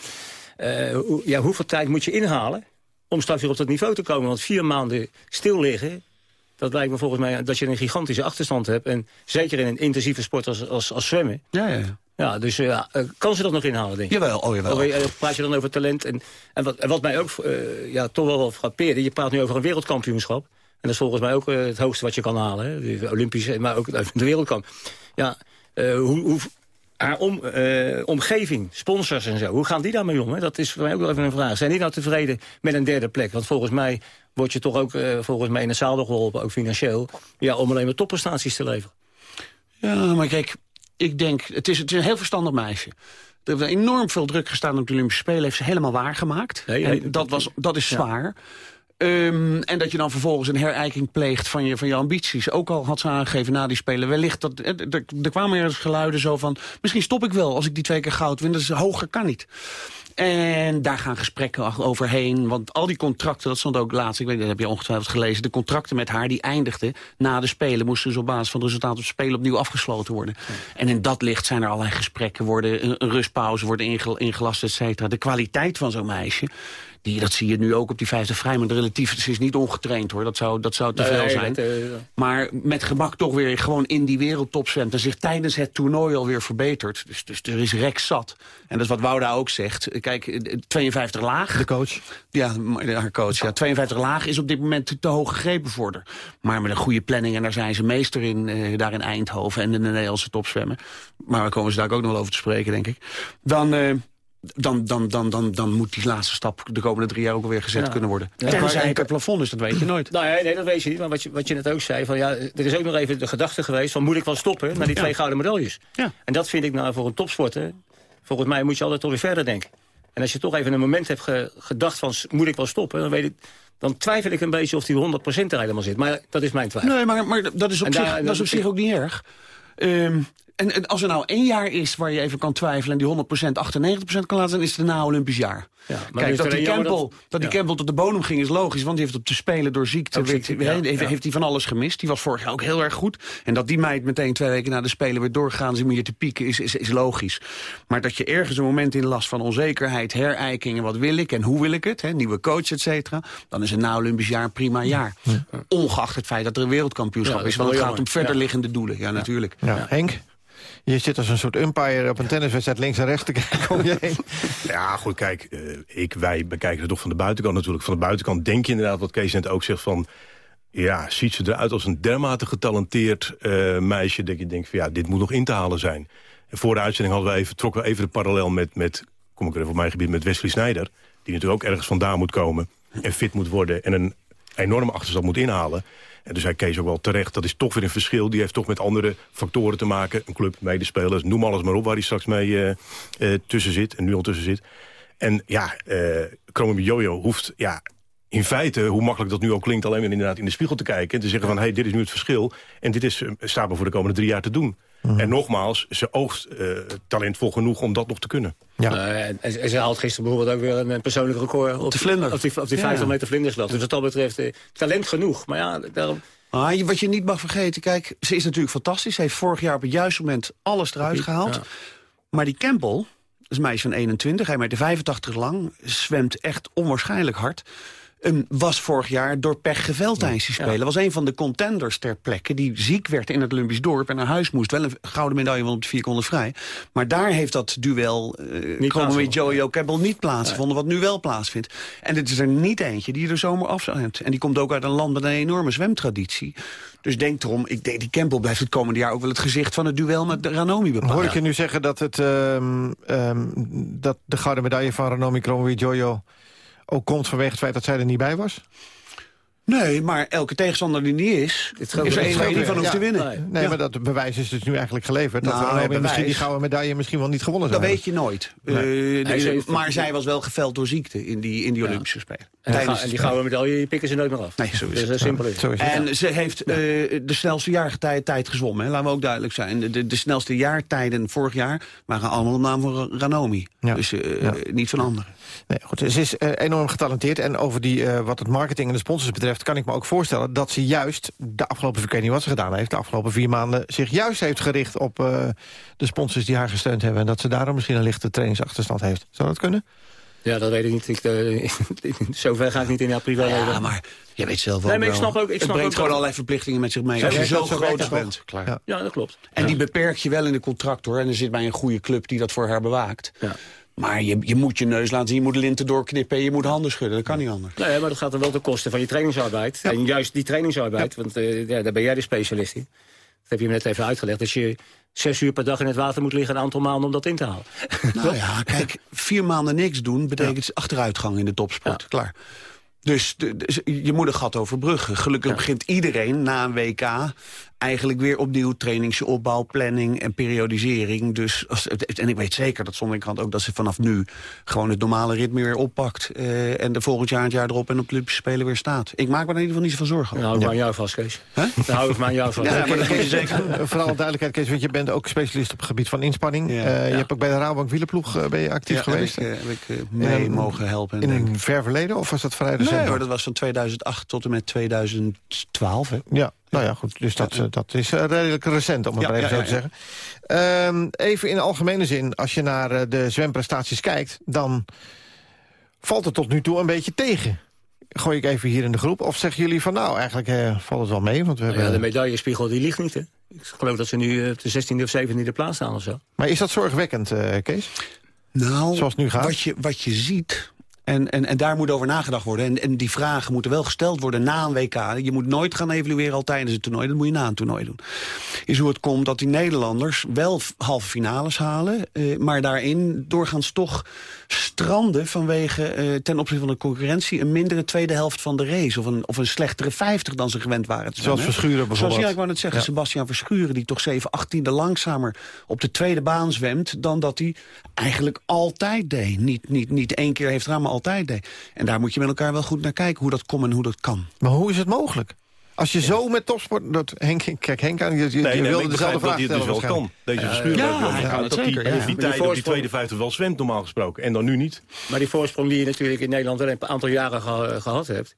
Eh, hoe- ja, hoeveel tijd moet je inhalen om straks weer op dat niveau te komen? Want vier maanden stil liggen, dat lijkt me volgens mij dat je een gigantische achterstand hebt. En zeker in een intensieve sport als, als, als zwemmen. Ja, ja. Ja, dus eh, eh, kan ze dat nog inhalen, denk je? Jawel, oh jawel. Of, eh, praat je dan over talent? En, en, wat, en wat mij ook ja, toch wel wat frappeerde... je praat nu over een wereldkampioenschap... dat is volgens mij ook het hoogste wat je kan halen. Hè? De Olympische, maar ook de wereldkamp. Ja, hoe, hoe, haar om, omgeving, sponsors en zo, hoe gaan die daarmee om? Hè? Dat is voor mij ook wel even een vraag. Zijn die nou tevreden met een derde plek? Want volgens mij word je toch ook volgens mij in de zadel geholpen, ook financieel... Ja, om alleen maar topprestaties te leveren. Ja, maar kijk, ik denk, het is, het is een heel verstandig meisje. Er heeft enorm veel druk gestaan op de Olympische Spelen. Heeft ze helemaal waargemaakt. Nee, En nee, dat, was, dat is zwaar. Ehm, en dat je dan vervolgens een herijking pleegt van je, van je ambities. Ook al had ze aangegeven na die Spelen. Wellicht, dat, eh, er, er kwamen ergens geluiden zo van... misschien stop ik wel als ik die twee keer goud win. Dat is hoger kan niet. En daar gaan gesprekken overheen. Want al die contracten, dat stond ook laatst... ik weet, dat heb je ongetwijfeld gelezen... de contracten met haar die eindigden na de Spelen... moesten dus op basis van het resultaat op de Spelen opnieuw afgesloten worden. En in dat licht zijn er allerlei gesprekken... worden een, een rustpauze worden ingel- ingelast, et cetera. De kwaliteit van zo'n meisje... Die, dat zie je nu ook op die vijfde vrij, maar relatief, ze is niet ongetraind hoor. Dat zou, dat zou te veel nee, zijn. dat, eh, Maar met gemak toch weer gewoon in die wereldtop zwemt... en zich tijdens het toernooi alweer verbetert. Dus, dus er is rek zat. En dat is wat Wouda ook zegt. Kijk, eh, 52 laag. De coach. Ja, haar coach. Ja, 52 laag is op dit moment te, te hoog gegrepen voor haar. Maar met een goede planning, en daar zijn ze meester in... eh, daar in Eindhoven en in de Nederlandse topzwemmen. Maar daar komen ze daar ook nog wel over te spreken, denk ik. Dan... eh, dan, dan, dan, dan, dan moet die laatste stap de komende drie jaar ook alweer gezet Ja. kunnen worden. Ja, Tenzij het het plafond is, dat weet je nooit. Nou ja, nee, dat weet je niet. Maar wat je, wat je net ook zei, van, ja, er is ook nog even de gedachte geweest... van moet ik wel stoppen naar die Ja. twee gouden medailles. Ja. En dat vind ik nou voor een topsporter... volgens mij moet je altijd toch weer verder denken. En als je toch even een moment hebt ge- gedacht van... moet ik wel stoppen, dan, weet ik, dan twijfel ik een beetje of die 100% er helemaal zit. Maar dat is mijn twijfel. Nee, maar, maar dat is op, En zich, daar- dat is op zich ook niet erg. Ehm, en, en als er nou één jaar is waar je even kan twijfelen... en die 100%, 98% kan laten zijn, is het na Olympisch jaar. Ja, maar Kijk, dat die, Campbell, dat, dat- die ja. Campbell tot de bodem ging is logisch... want die heeft op de Spelen door ziekte... Werd- ziekte, ja, heeft, ja. heeft hij van alles gemist. Die was vorig jaar ook heel erg goed. En dat die meid meteen twee weken na de Spelen... weer doorgaan ze meer te pieken, is, is, is logisch. Maar dat je ergens een moment in last van onzekerheid... herijking en wat wil ik en hoe wil ik het... Hè, nieuwe coach, et cetera... dan is een na Olympisch jaar een prima jaar. Ongeacht het feit dat er een wereldkampioenschap is. Want het gaat om verderliggende doelen. Ja, natuurlijk. Ja. Henk, je zit als een soort umpire op een tenniswedstrijd links en rechts te kijken je heen. Ja, goed, kijk, eh, ik, wij bekijken het toch van de buitenkant natuurlijk. Van de buitenkant denk je inderdaad, wat Kees net ook zegt, van... ja, ziet ze eruit als een dermate getalenteerd eh, meisje... dat je denkt van ja, dit moet nog in te halen zijn. Voor de uitzending hadden we even, trokken we even de parallel met, met kom ik er even op mijn gebied, met Wesley Sneijder... die natuurlijk ook ergens vandaan moet komen en fit moet worden... en een enorme achterstand moet inhalen. En dus zei Kees ook wel terecht, dat is toch weer een verschil. Die heeft toch met andere factoren te maken. Een club, medespelers, noem alles maar op... waar hij straks mee eh, eh, tussen zit en nu al tussen zit. En ja, Chrome Jojo hoeft... Ja, in feite, hoe makkelijk dat nu ook klinkt... alleen maar inderdaad in de spiegel te kijken... en te zeggen van, hé, hey, dit is nu het verschil... en dit is, staat me voor de komende drie jaar te doen. En nogmaals, ze oogst eh, talentvol genoeg om dat nog te kunnen. Ja. en, en ze haalt gisteren bijvoorbeeld ook weer een, een persoonlijk record... op de vlinder. Op die, op die Ja. 50 meter vlinderslag. Dus wat dat betreft, eh, talent genoeg. Maar ja, daarom... Ah, wat je niet mag vergeten, kijk, ze is natuurlijk fantastisch. Ze heeft vorig jaar op het juiste moment alles eruit gehaald. Ja. Maar die Campbell, dat is een meisje van 21, hij meter 85 lang... zwemt echt onwaarschijnlijk hard. Ehm, was vorig jaar door pech geveld tijdens die spelen. Was een van de contenders ter plekke die ziek werd in het Olympisch dorp... en naar huis moest. Wel een gouden medaille van op de 4 vrij. Maar daar heeft dat duel eh komen met. Joey Campbell niet plaatsgevonden... wat nu wel plaatsvindt. En het is er niet eentje die je de zomer afzwemt. En die komt ook uit een land met een enorme zwemtraditie. Dus denk erom, ik denk die Campbell blijft het komende jaar... ook wel het gezicht van het duel met de Ranomi bepalen. Hoor ik je nu zeggen dat, het, ehm, ehm, dat de gouden medaille van Ranomi Kromowidjojo... ook komt vanwege het feit dat zij er niet bij was? Nee, maar elke tegenstander die niet is... is er Het één waar je scheelt niet van hoeft te Ja, winnen. Nee, nee Ja. maar dat bewijs is dus nu eigenlijk geleverd. dat Nou, Ranomi bewijs. misschien die gouden medaille misschien wel niet gewonnen zou Dat hebben. weet je nooit. Nee. Eh, de- maar zij was wel geveld door ziekte in die, in die Olympische Spelen. En, die en gouden medaille pikken ze nooit meer af. Nee, zo is dus het. simpel is. Zo is het. En ze heeft eh, de snelste jaartijd tijd gezwommen. Hè. Laten we ook duidelijk zijn. De, de, de snelste jaartijden vorig jaar waren allemaal op naam van Ranomi. Ja. Dus eh, Ja. niet van anderen. Nee, goed, ze is enorm getalenteerd. En over die, eh, wat het marketing en de sponsors betreft... kan ik me ook voorstellen dat ze juist de afgelopen... ik weet niet wat ze gedaan heeft, de afgelopen vier maanden... zich juist heeft gericht op eh, de sponsors die haar gesteund hebben... en dat ze daarom misschien een lichte trainingsachterstand heeft. Zou dat kunnen? Ja, dat weet ik niet. Ik, eh, zover ga ik niet in haar privéleven. Ja, maar je weet zelf ook Nee, maar ik wel. snap ook- ik het brengt ook gewoon dat- allerlei verplichtingen met zich mee. Zo Als je zo groot dat bent. Klaar. Ja. Ja, dat klopt. En die beperk je wel in de contract hoor. En er zit bij een goede club die dat voor haar bewaakt. Ja. Maar je, je moet je neus laten zien, je moet linten doorknippen... en je moet handen schudden, dat kan niet anders. Nee, maar dat gaat dan wel ten koste van je trainingsarbeid. En juist die trainingsarbeid, want eh, ja, daar ben jij de specialist in. Dat heb je me net even uitgelegd. Dat je zes uur per dag in het water moet liggen... een aantal maanden om dat in te halen. Nou ja, kijk, vier maanden niks doen betekent achteruitgang in de topsport. Klaar. Dus je moet een gat overbruggen. Gelukkig begint iedereen na een WK eigenlijk weer opnieuw trainingsopbouw, planning en periodisering. Dus als, en ik weet zeker dat zonder kant ook dat ze vanaf nu gewoon het normale ritme weer oppakt. eh, en de volgend jaar, het jaar erop en op de Olympische Spelen weer staat. Ik maak me er in ieder geval niet zoveel zorgen over. hou ik maar aan jou vast, Kees. Dan hou ik maar aan jou vast. Ja, maar dat zeker doen. Vooral duidelijkheid, Kees, want je bent ook specialist op het gebied van inspanning. Eh, Je hebt ook bij de Rabobank wielerploeg eh, ben je actief Ja, geweest. Heb ik, eh, heb ik eh, mee mogen helpen. In denk ik. een ver verleden, of was dat vrij recent? Nee hoor, dat was van 2008 tot en met 2012. Hè. Ja, nou ja, goed. Dus dat, eh, dat is eh, redelijk recent, om het Ja, maar even ja, zo te ja, zeggen. Ehm, even in algemene zin, als je naar eh, de zwemprestaties kijkt... dan valt het tot nu toe een beetje tegen. Gooi ik even hier in de groep. Of zeggen jullie van, nou, eigenlijk eh, valt het wel mee? Want we Nou hebben... ja, de medaillespiegel die ligt niet, hè? Ik geloof dat ze nu eh, op de 16e of 17e plaats staan of zo. Maar is dat zorgwekkend, eh, Kees? Nou, Zoals het nu gaat? Wat je, wat je ziet, en, en, en daar moet over nagedacht worden. En, en die vragen moeten wel gesteld worden na een WK. Je moet nooit gaan evalueren al tijdens het toernooi. Dat moet je na een toernooi doen. Is hoe het komt dat die Nederlanders wel halve finales halen... eh, maar daarin doorgaans toch stranden vanwege... eh, ten opzichte van de concurrentie... een mindere tweede helft van de race. Of een, of een slechtere 50 dan ze gewend waren te Zoals. Verschuren bijvoorbeeld. Zoals, ja, ik wou net zeggen, Ja. Sebastian Verschuren... die toch 7 18e langzamer op de tweede baan zwemt... dan dat hij eigenlijk altijd deed. Niet, niet, niet één keer heeft gedaan, maar altijd deed. En daar moet je met elkaar wel goed naar kijken... hoe dat komt en hoe dat kan. Maar hoe is het mogelijk? Als je zo met topsport... Dat, Henk, kijk, Henk aan, je, je, Nee, nee, wilde ik dezelfde vraag dat hij het stellen dus wel kan. Deze Ja, het dat zeker, hij ja. die die tijd op die tweede vijftig wel zwemt normaal gesproken. En dan nu niet. Maar die voorsprong die je natuurlijk in Nederland wel een aantal jaren geha- gehad hebt...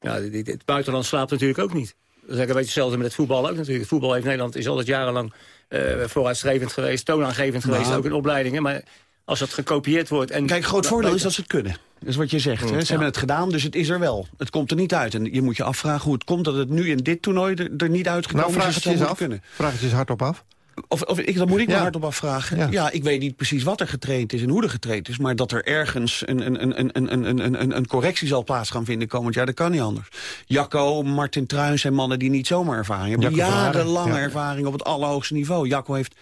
Ja, die- die- het buitenland slaapt natuurlijk ook niet. Dat is eigenlijk een beetje hetzelfde met het voetbal ook natuurlijk. Het voetbal heeft Nederland is altijd jarenlang eh, vooruitstrevend geweest... toonaangevend geweest, Nou. ook in opleidingen. Maar als dat gekopieerd wordt... En, Kijk, groot voordeel is dat ze het kunnen is wat je zegt. Hè? Ze hebben het gedaan, dus het is er wel. Het komt er niet uit. En je moet je afvragen hoe het komt dat het nu in dit toernooi er, niet uitgekomen nou, vraag is. Het af. Kunnen. Vraag het eens hardop af. Of, of ik, dat moet ik me hardop afvragen. Ja. ik weet niet precies wat er getraind is en hoe er getraind is... maar dat er ergens een, een, een, een, een, een, een correctie zal plaats gaan vinden komend jaar... dat kan niet anders. Jacco, Martin Truijs zijn mannen die niet zomaar ervaring hebben. Jarenlange ja. ervaring op het allerhoogste niveau. Jacco heeft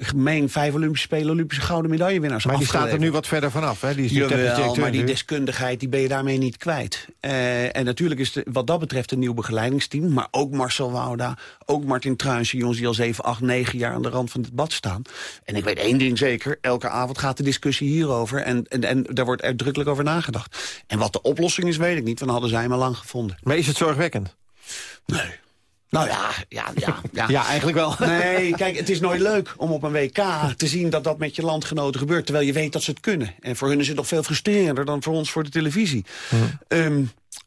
gemeen vijf Olympische Spelen... Olympische gouden medaillewinnaars Maar die staat er nu wat verder vanaf. Hè? Die is Jawel, maar die deskundigheid die ben je daarmee niet kwijt. Eh, en natuurlijk is er wat dat betreft een nieuw begeleidingsteam. Maar ook Marcel Wouda, ook Martin Truijnse, jongens die al 7, 8, 9 jaar aan de rand van het bad staan. En ik weet één ding zeker, elke avond gaat de discussie hierover. En, en, en daar wordt uitdrukkelijk over nagedacht. En wat de oplossing is, weet ik niet, want dan hadden zij maar lang gevonden. Maar is het zorgwekkend? Nee. Nou ja, ja, ja. Ja, Ja, eigenlijk wel. Nee, kijk, het is nooit leuk om op een WK te zien dat dat met je landgenoten gebeurt. Terwijl je weet dat ze het kunnen. En voor hun is het nog veel frustrerender dan voor ons voor de televisie. Ehm,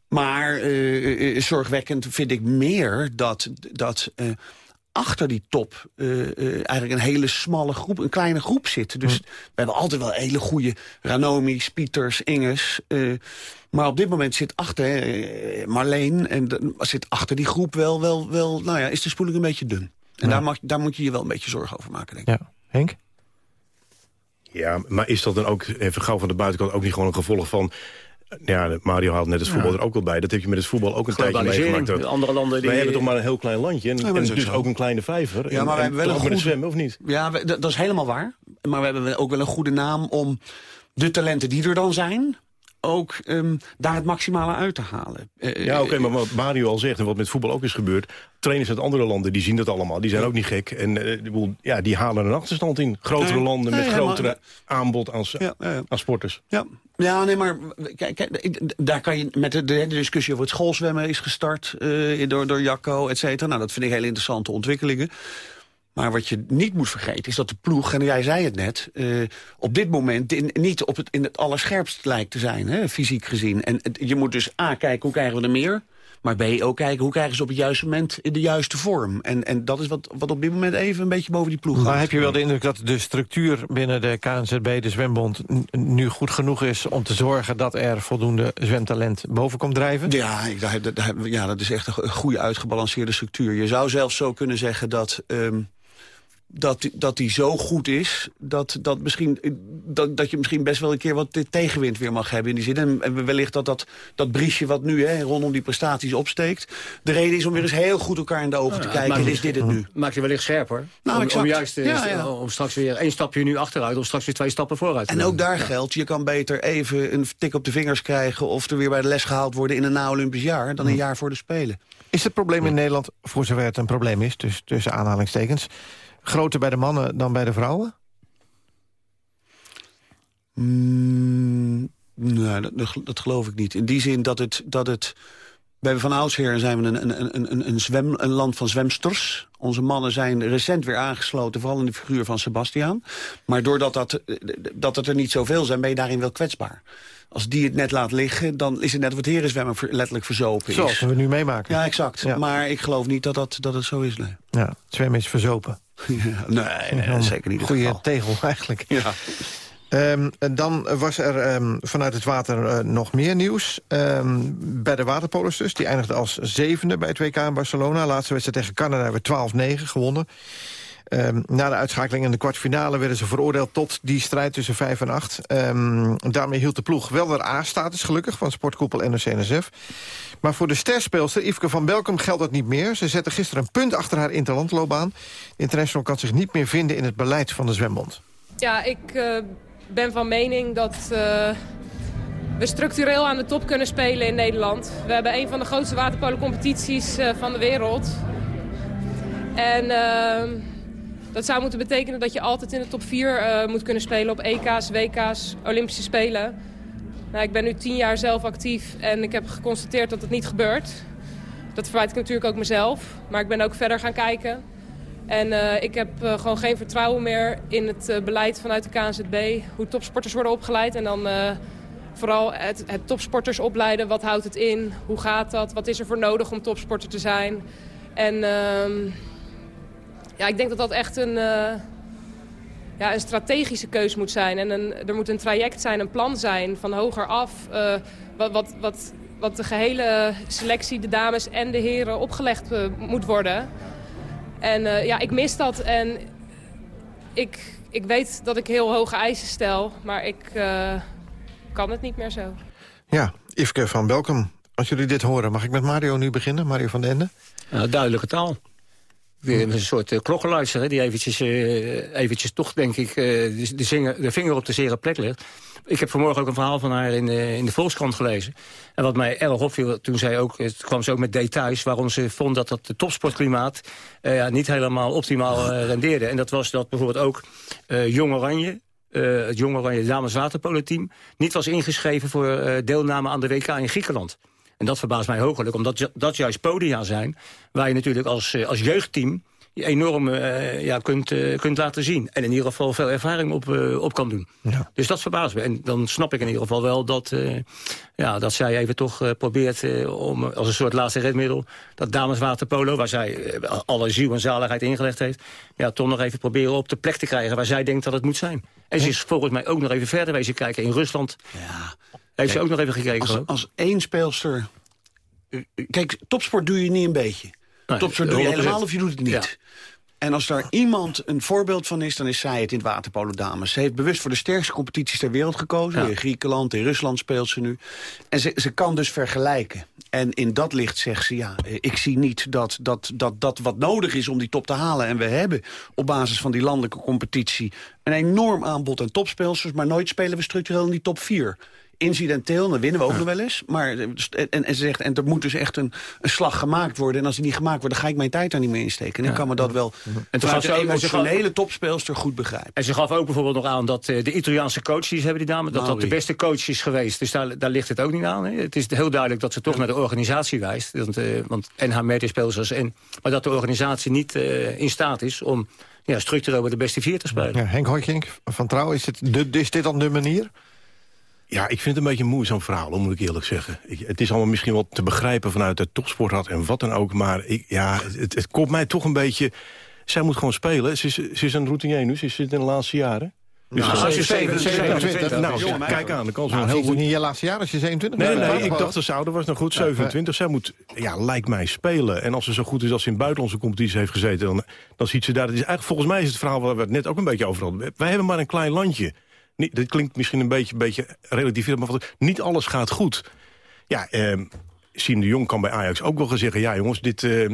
maar eh, eh, zorgwekkend vind ik meer dat, dat eh, achter die top eh, eh, eigenlijk een hele smalle groep, een kleine groep zit. Dus we hebben altijd wel hele goede Ranomis, Pieters, Inges. eh, maar op dit moment zit achter eh, Marleen en de- zit achter die groep wel, wel, wel, nou ja, is de spoeling een beetje dun. En daar, mag, daar moet je je wel een beetje zorgen over maken, denk ik. Ja. Henk? Ja, maar is dat dan ook, even gauw van de buitenkant... ook niet gewoon een gevolg van... Ja, Mario haalt net het voetbal er ook wel bij. Dat heb je met het voetbal ook een tijdje meegemaakt. Dat, andere landen die- Wij hebben toch maar een heel klein landje. En, dus zo. ook een kleine vijver. Ja, maar we en hebben wel een goede- zwemmen, of niet? Ja, we- dat dat is helemaal waar. Maar we hebben ook wel een goede naam om de talenten die er dan zijn... ook ehm, daar het maximale uit te halen. Eh, Ja, oké, maar wat Mario al zegt en wat met voetbal ook is gebeurd... trainers uit andere landen, die zien dat allemaal. Die zijn ook niet gek. En eh, ja, die halen een achterstand in. Grotere Nee, landen nee, met grotere aanbod aan, Ja, aan sporters. Ja. ja, nee, maar kijk, kijk, daar kan je met de, de discussie over het schoolzwemmen is gestart eh, door, door Jacco, et cetera. Nou, dat vind ik hele interessante ontwikkelingen. Maar wat je niet moet vergeten is dat de ploeg, en jij zei het net... eh, op dit moment in- niet op het, in het allerscherpst lijkt te zijn, hè, fysiek gezien. En het- je moet dus A, kijken hoe krijgen we er meer... maar B, ook kijken hoe krijgen ze op het juiste moment in de juiste vorm. En, en dat is wat, wat op dit moment even een beetje boven die ploeg Maar hangt. heb je wel de indruk dat de structuur binnen de KNZB, de zwembond... nu goed genoeg is om te zorgen dat er voldoende zwemtalent boven komt drijven? Ja, ik, daar, ja, dat is echt een go- goede uitgebalanceerde structuur. Je zou zelfs zo kunnen zeggen dat... ehm, dat, die- dat die zo goed is... Dat, dat, misschien, dat, dat je misschien best wel een keer wat tegenwind weer mag hebben in die zin. En, en wellicht dat dat, dat briesje wat nu hè, rondom die prestaties opsteekt... de reden is om weer eens heel goed elkaar in de ogen te kijken. maakt Is dit het nu? Maakt je wellicht scherper. Nou, om, exact. om juist eh, Ja, ja. om straks weer één stapje nu achteruit... om straks weer twee stappen vooruit te En doen. ook daar geldt, je kan beter even een tik op de vingers krijgen... of er weer bij de les gehaald worden in een na-Olympisch jaar... dan een jaar voor de Spelen. Is het probleem in Nederland, voor zover het een probleem is... Dus, tussen aanhalingstekens, groter bij de mannen dan bij de vrouwen? Mm, nee, dat, dat, geloof ik niet. In die zin dat het... Dat het hebben van oudsher zijn we een, een, een, een, een, zwem, een land van zwemsters. Onze mannen zijn recent weer aangesloten, vooral in de figuur van Sebastiaan. Maar doordat dat, dat het er niet zoveel zijn, ben je daarin wel kwetsbaar. Als die het net laat liggen, dan is het net wat herenzwemmen letterlijk verzopen is. Zoals we nu meemaken. Ja, exact. Maar ik geloof niet dat, dat, dat het zo is. Nee, Ja, zwemmen is verzopen. nee, nee, zeker niet geval. tegel eigenlijk. Ja. Ehm, en dan was er ehm, vanuit het water eh, nog meer nieuws. Ehm, bij de waterpolos dus. Die eindigde als zevende bij het WK in Barcelona. Laatste wedstrijd tegen Canada hebben we 12-9 gewonnen. Ehm, na de uitschakeling in de kwartfinale werden ze veroordeeld tot die strijd tussen 5 en 8. Ehm, daarmee hield de ploeg wel de A-status gelukkig van sportkoepel NOC-NSF. Maar voor de sterspeelster Yveske van Belkom geldt dat niet meer. Ze zette gisteren een punt achter haar interlandloopbaan. De international kan zich niet meer vinden in het beleid van de zwembond. Ja, ik eh, ben van mening dat eh, we structureel aan de top kunnen spelen in Nederland. We hebben een van de grootste waterpolocompetities eh van de wereld. En eh, dat zou moeten betekenen dat je altijd in de top 4 eh, moet kunnen spelen op EK's, WK's, Olympische Spelen. Nou, ik ben nu tien jaar zelf actief en ik heb geconstateerd dat het niet gebeurt. Dat verwijt ik natuurlijk ook mezelf, maar ik ben ook verder gaan kijken. En eh, ik heb eh, gewoon geen vertrouwen meer in het beleid vanuit de KNZB. Hoe topsporters worden opgeleid. En dan vooral het, het topsporters opleiden. Wat houdt het in? Hoe gaat dat? Wat is er voor nodig om topsporter te zijn? En ehm, ja, ik denk dat dat echt een, eh, ja, een strategische keus moet zijn. En een, er moet een traject zijn, een plan zijn van hoger af. eh, wat, wat, wat, wat de gehele selectie, de dames en de heren opgelegd eh, moet worden. En eh, ja, ik mis dat en ik, ik weet dat ik heel hoge eisen stel, maar ik eh, kan het niet meer zo. Ja, Yveske van Belkom. Als jullie dit horen, mag ik met Mario nu beginnen? Mario van den Ende? Duidelijke taal. Weer een soort uh, klokkenluister, hè, die eventjes, eh, eventjes toch, denk ik, eh, de, de, zinger- de vinger op de zere plek legt. Ik heb vanmorgen ook een verhaal van haar in de, in de Volkskrant gelezen. En wat mij erg opviel, toen zij ook, het kwam ze ook met details... waarom ze vond dat dat het topsportklimaat ja, niet helemaal optimaal rendeerde. En dat was dat bijvoorbeeld ook Jong Oranje... het Jong Oranje dames waterpolo-team... niet was ingeschreven voor deelname aan de WK in Griekenland. En dat verbaast mij hooglijk, omdat dat juist podia zijn... waar je natuurlijk als, eh, als jeugdteam je enorm eh, ja, kunt, eh, kunt laten zien. En in ieder geval veel ervaring op, op kan doen. Dus dat verbaast me. En dan snap ik in ieder geval wel dat, ja, dat zij even toch probeert... om als een soort laatste redmiddel... dat dameswaterpolo, waar zij alle ziel en zaligheid ingelegd heeft... ja, toch nog even proberen op de plek te krijgen waar zij denkt dat het moet zijn. En ze is volgens mij ook nog even verder wezen kijken in Rusland. Heeft ze ook nog even gekeken. Als, als één speelster... Kijk, topsport doe je niet een beetje. Nee, topsport doe je 100%. helemaal of je doet het niet. Ja. En als daar iemand een voorbeeld van is, dan is zij het in het waterpolo dames. Ze heeft bewust voor de sterkste competities ter wereld gekozen. Ja. In Griekenland, in Rusland speelt ze nu. En ze, ze kan dus vergelijken. En in dat licht zegt ze, ja, ik zie niet dat, dat, dat, dat wat nodig is om die top te halen. En we hebben op basis van die landelijke competitie... een enorm aanbod aan topspeelsters, maar nooit spelen we structureel in die top 4 incidenteel, dan winnen we ook nog wel eens. Maar, eh, en, en ze zegt, en er moet dus echt een, een slag gemaakt worden. En als die niet gemaakt wordt, dan ga ik mijn tijd daar niet meer in steken. En ik kan me dat wel En toen ze emotionele topspeelster goed begrijpen. En ze gaf ook bijvoorbeeld nog aan dat eh, de Italiaanse coaches hebben die dame... dat dat Mauri. de beste coach is geweest. Dus daar, daar ligt het ook niet aan. Hè. Het is heel duidelijk dat ze toch naar de organisatie wijst. Want, eh, want en haar medespelers. En, maar dat de organisatie niet eh, in staat is om ja, structureel bij de beste vier te spelen. Ja, Henk Hoijkink van Trouw, is, het de, is dit dan de manier? Ja, ik vind het een beetje een moeizaam verhaal, moet ik eerlijk zeggen. Ik, het is allemaal misschien wel te begrijpen vanuit de topsportrad en wat dan ook. Maar ik, ja, het, het komt mij toch een beetje... Zij moet gewoon spelen. Ze is, ze is een routinier nu, ze zit in de laatste jaren. Dus Nou, als je 27, 27, nou, kijk aan, de kans Nou, heel goed. niet je laatste jaar als je 27 Nee, nee, ik dacht dat ze ouder was. Nou goed, 27. Zij moet, ja, lijkt mij spelen. En als ze zo goed is als ze in buitenlandse competitie heeft gezeten... dan, dan ziet ze daar... Het is eigenlijk, volgens mij is het verhaal waar we het net ook een beetje over hadden. Wij hebben maar een klein landje. Niet, dit klinkt misschien een beetje, beetje relatief, maar wat- niet alles gaat goed. Ja, ehm Siem de Jong kan bij Ajax ook wel gaan zeggen... ja jongens, dit, eh,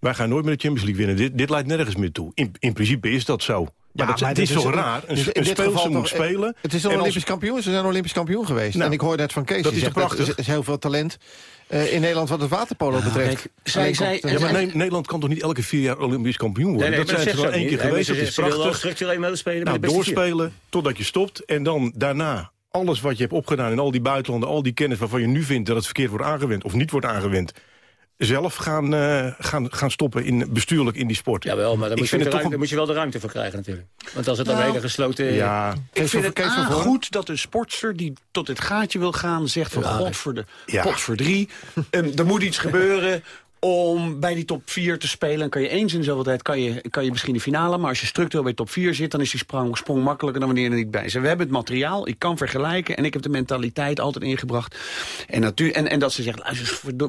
wij gaan nooit meer de Champions League winnen. Dit, dit leidt nergens meer toe. In, in principe is dat zo. Maar, dat, het is toch raar? Een, dus in een dit speelster geval moet eh, spelen. Het is een als- Olympisch kampioen. Ze zijn Olympisch kampioen geweest. Nou, en ik hoor net van Kees. dat is zegt, prachtig? Er is heel veel talent eh, in Nederland wat het waterpolo betreft. kijk, zij- komt- Ja, maar Ne- Nederland kan toch niet elke vier jaar Olympisch kampioen worden? Nee, nee, dat zijn ze wel één keer geweest, Nee, dat maar is prachtig. structureel meespelen Nou, doorspelen totdat je stopt. En dan daarna alles wat je hebt opgedaan in al die buitenlanden... al die kennis waarvan je nu vindt dat het verkeerd wordt aangewend... of niet wordt aangewend, zelf gaan, eh, gaan, gaan stoppen in, bestuurlijk in die sport. Jawel, maar dan moet je, het ruimte, een- moet je wel de ruimte voor krijgen natuurlijk. Want als het dan Nou, een hele gesloten... Ja, Ik Kees vind het A, goed dat een sportster die tot dit gaatje wil gaan... zegt van Ja, god voor de Ja. pot voor drie. Er moet iets gebeuren om bij die top 4 te spelen. Kan je eens in zoveel tijd kan je, kan je misschien de finale... maar als je structureel bij top 4 zit... dan is die sprong, sprong makkelijker dan wanneer je er niet bij bent. We hebben het materiaal, ik kan vergelijken... en ik heb de mentaliteit altijd ingebracht. En, natuur, en, en dat ze zegt,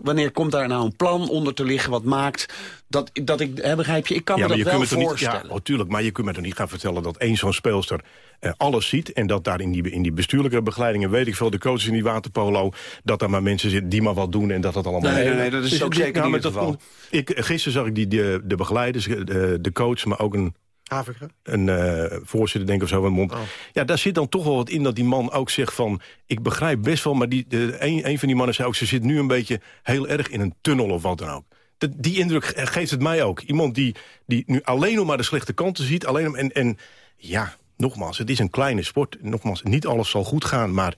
wanneer komt daar nou een plan onder te liggen... wat maakt dat, dat ik, hè, begrijp je, ik kan ja, me dat je wel kunt me toch niet, voorstellen. ja, natuurlijk, maar je kunt me toch niet gaan vertellen dat één zo'n speelster eh, alles ziet en dat daar in die, in die bestuurlijke begeleidingen, weet ik veel, de coaches in die waterpolo, dat daar maar mensen zitten die maar wat doen en dat dat allemaal. Nee, nee, nee, dat is Dus ook zeker nou, niet het geval. Ik, gisteren zag ik die, de, de begeleiders, eh, de, de coach, maar ook een Afrika? een eh, voorzitter, denk ik of zo, van mond. Oh. Ja, daar zit dan toch wel wat in dat die man ook zegt van... ik begrijp best wel, maar die, de, een, een van die mannen zei ook... ze zit nu een beetje heel erg in een tunnel of wat dan ook. Dat, die indruk ge- geeft het mij ook. Iemand die, die nu alleen nog maar de slechte kanten ziet. Alleen, om- en, en ja, nogmaals, het is een kleine sport. Nogmaals, niet alles zal goed gaan, maar...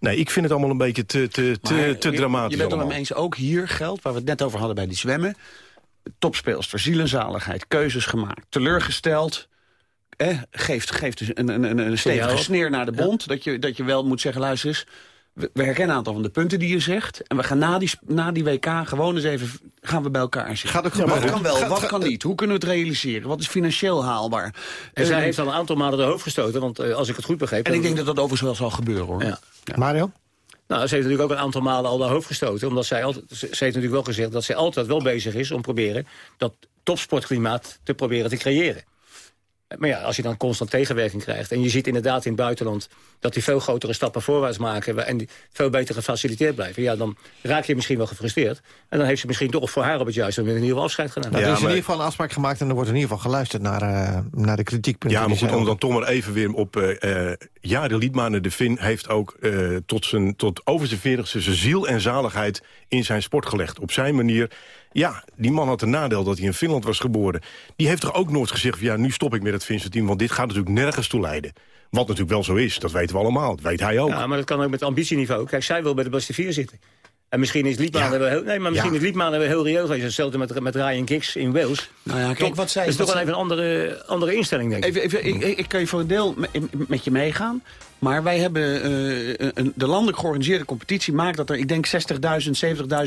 Nee, ik vind het allemaal een beetje te, te, te, Maar te dramatisch Je bent het hem eens, ook hier geldt, waar we het net over hadden bij die zwemmen... topspeelster, ziel en zaligheid, keuzes gemaakt, teleurgesteld... Eh, geeft, geeft dus een, een, een, een stevige sneer naar de bond. Dat, je, dat je wel moet zeggen, luister eens... We, we herkennen een aantal van de punten die je zegt. En we gaan na die, na die WK gewoon eens even gaan we bij elkaar zitten. Gaat Ja, wat kan wel, wat kan niet? Hoe kunnen we het realiseren? Wat is financieel haalbaar? En zij Eh, heeft al een aantal maanden de hoofd gestoten, want eh, als ik het goed begreep... en ik denk dat dat overigens wel zal gebeuren, hoor. Ja. Mario? Nou, ze heeft natuurlijk ook een aantal malen al de hoofd gestoten. Omdat zij altijd, ze ze heeft natuurlijk wel gezegd dat zij altijd wel bezig is om proberen dat topsportklimaat te proberen te creëren. Maar ja, als je dan constant tegenwerking krijgt... en je ziet inderdaad in het buitenland dat die veel grotere stappen voorwaarts maken... en die veel beter gefaciliteerd blijven... ja, dan raak je misschien wel gefrustreerd. En dan heeft ze misschien toch voor haar op het juiste moment... een nieuwe afscheid gedaan. Nou, er is in ieder geval een afspraak gemaakt en er wordt in ieder geval geluisterd naar, eh, naar de kritiekpunten. Ja, maar goed, om dan toch maar even weer op... eh eh Jari Liedmanen, de Fin, heeft ook eh, tot, zijn, tot over zijn veertigste... zijn ziel en zaligheid in zijn sport gelegd. Op zijn manier. Ja, die man had een nadeel dat hij in Finland was geboren. Die heeft toch ook nooit gezegd... ja, nu stop ik met het Finse team, want dit gaat natuurlijk nergens toe leiden. Wat natuurlijk wel zo is, dat weten we allemaal. Dat weet hij ook. Ja, maar dat kan ook met ambitieniveau. Kijk, zij wil bij de beste vier zitten. En misschien is Liedmanen Ja. wel heel... Nee, maar misschien Ja. is Liedmanen wel heel reëel geweest. Hetzelfde met, met Ryan Giggs in Wales. Nou ja, kijk, Toch, wat zij- Dat is wat toch wel even een andere, andere instelling, denk ik. Even, even, ik, kan je voor een deel me- met je meegaan. Maar wij hebben eh, een, de landelijk georganiseerde competitie maakt dat er, ik denk, 60.000,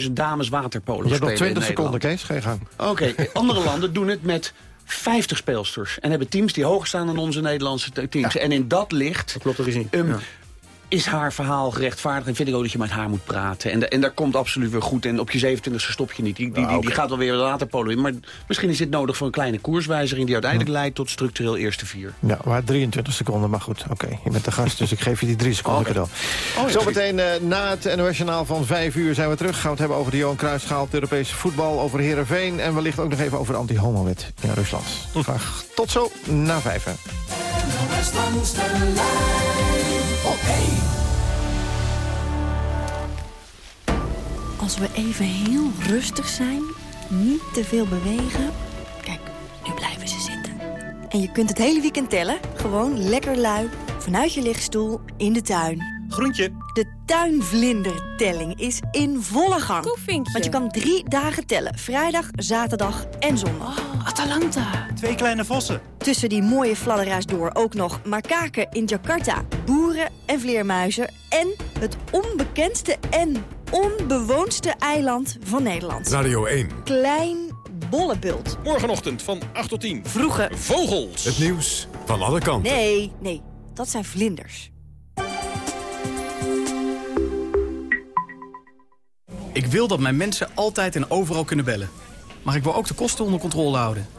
70.000 dames waterpolo Je hebt nog spelen 20 in seconden. Kees. Ga je gang. Oké, andere landen doen het met 50 speelsters. En hebben teams die hoger staan dan onze Nederlandse te- teams. En in dat licht Dat klopt er eens niet. ehm, Ja is haar verhaal gerechtvaardigd. En vind ik ook dat je met haar moet praten. En, en daar komt absoluut weer goed. En op je 27e stop je niet. Die, die, nou, die gaat wel weer later polo in. Maar misschien is dit nodig voor een kleine koerswijziging... die uiteindelijk leidt tot structureel eerste vier. Ja, maar 23 seconden. Maar goed, oké. Je bent de gast, dus ik geef je die drie seconden cadeau. Oh, ja. Zometeen eh, na het NOS-journaal van 5 uur zijn we terug. Gaan we het hebben over de Johan Cruijffschaal, het Europese voetbal... over Heerenveen. en wellicht ook nog even over de anti-homo-wet in Rusland. Tot zo na 5 op één. Als we even heel rustig zijn, niet te veel bewegen. Kijk, nu blijven ze zitten. En je kunt het hele weekend tellen. Gewoon lekker lui, vanuit je lichtstoel, in de tuin. Groentje. De tuinvlindertelling is in volle gang. Koefinkje. Want je kan drie dagen tellen. Vrijdag, zaterdag en zondag. Oh, Atalanta. Twee kleine vossen. Tussen die mooie fladderaars door ook nog makaken in Jakarta, boeren en vleermuizen... en het onbekendste en onbewoondste eiland van Nederland. Radio 1. Klein Bollebult. Morgenochtend van 8 tot 10. Vroege. Vogels. Het nieuws van alle kanten. Nee, nee, dat zijn vlinders. Ik wil dat mijn mensen altijd en overal kunnen bellen. Maar ik wil ook de kosten onder controle houden.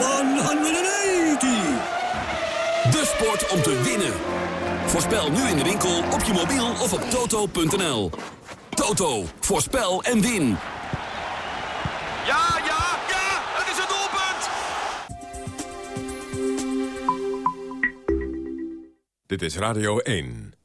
180! De sport om te winnen. Voorspel nu in de winkel, op je mobiel of op toto.nl. Toto, voorspel en win. Ja, ja, ja! Het is een doelpunt! Dit is Radio 1.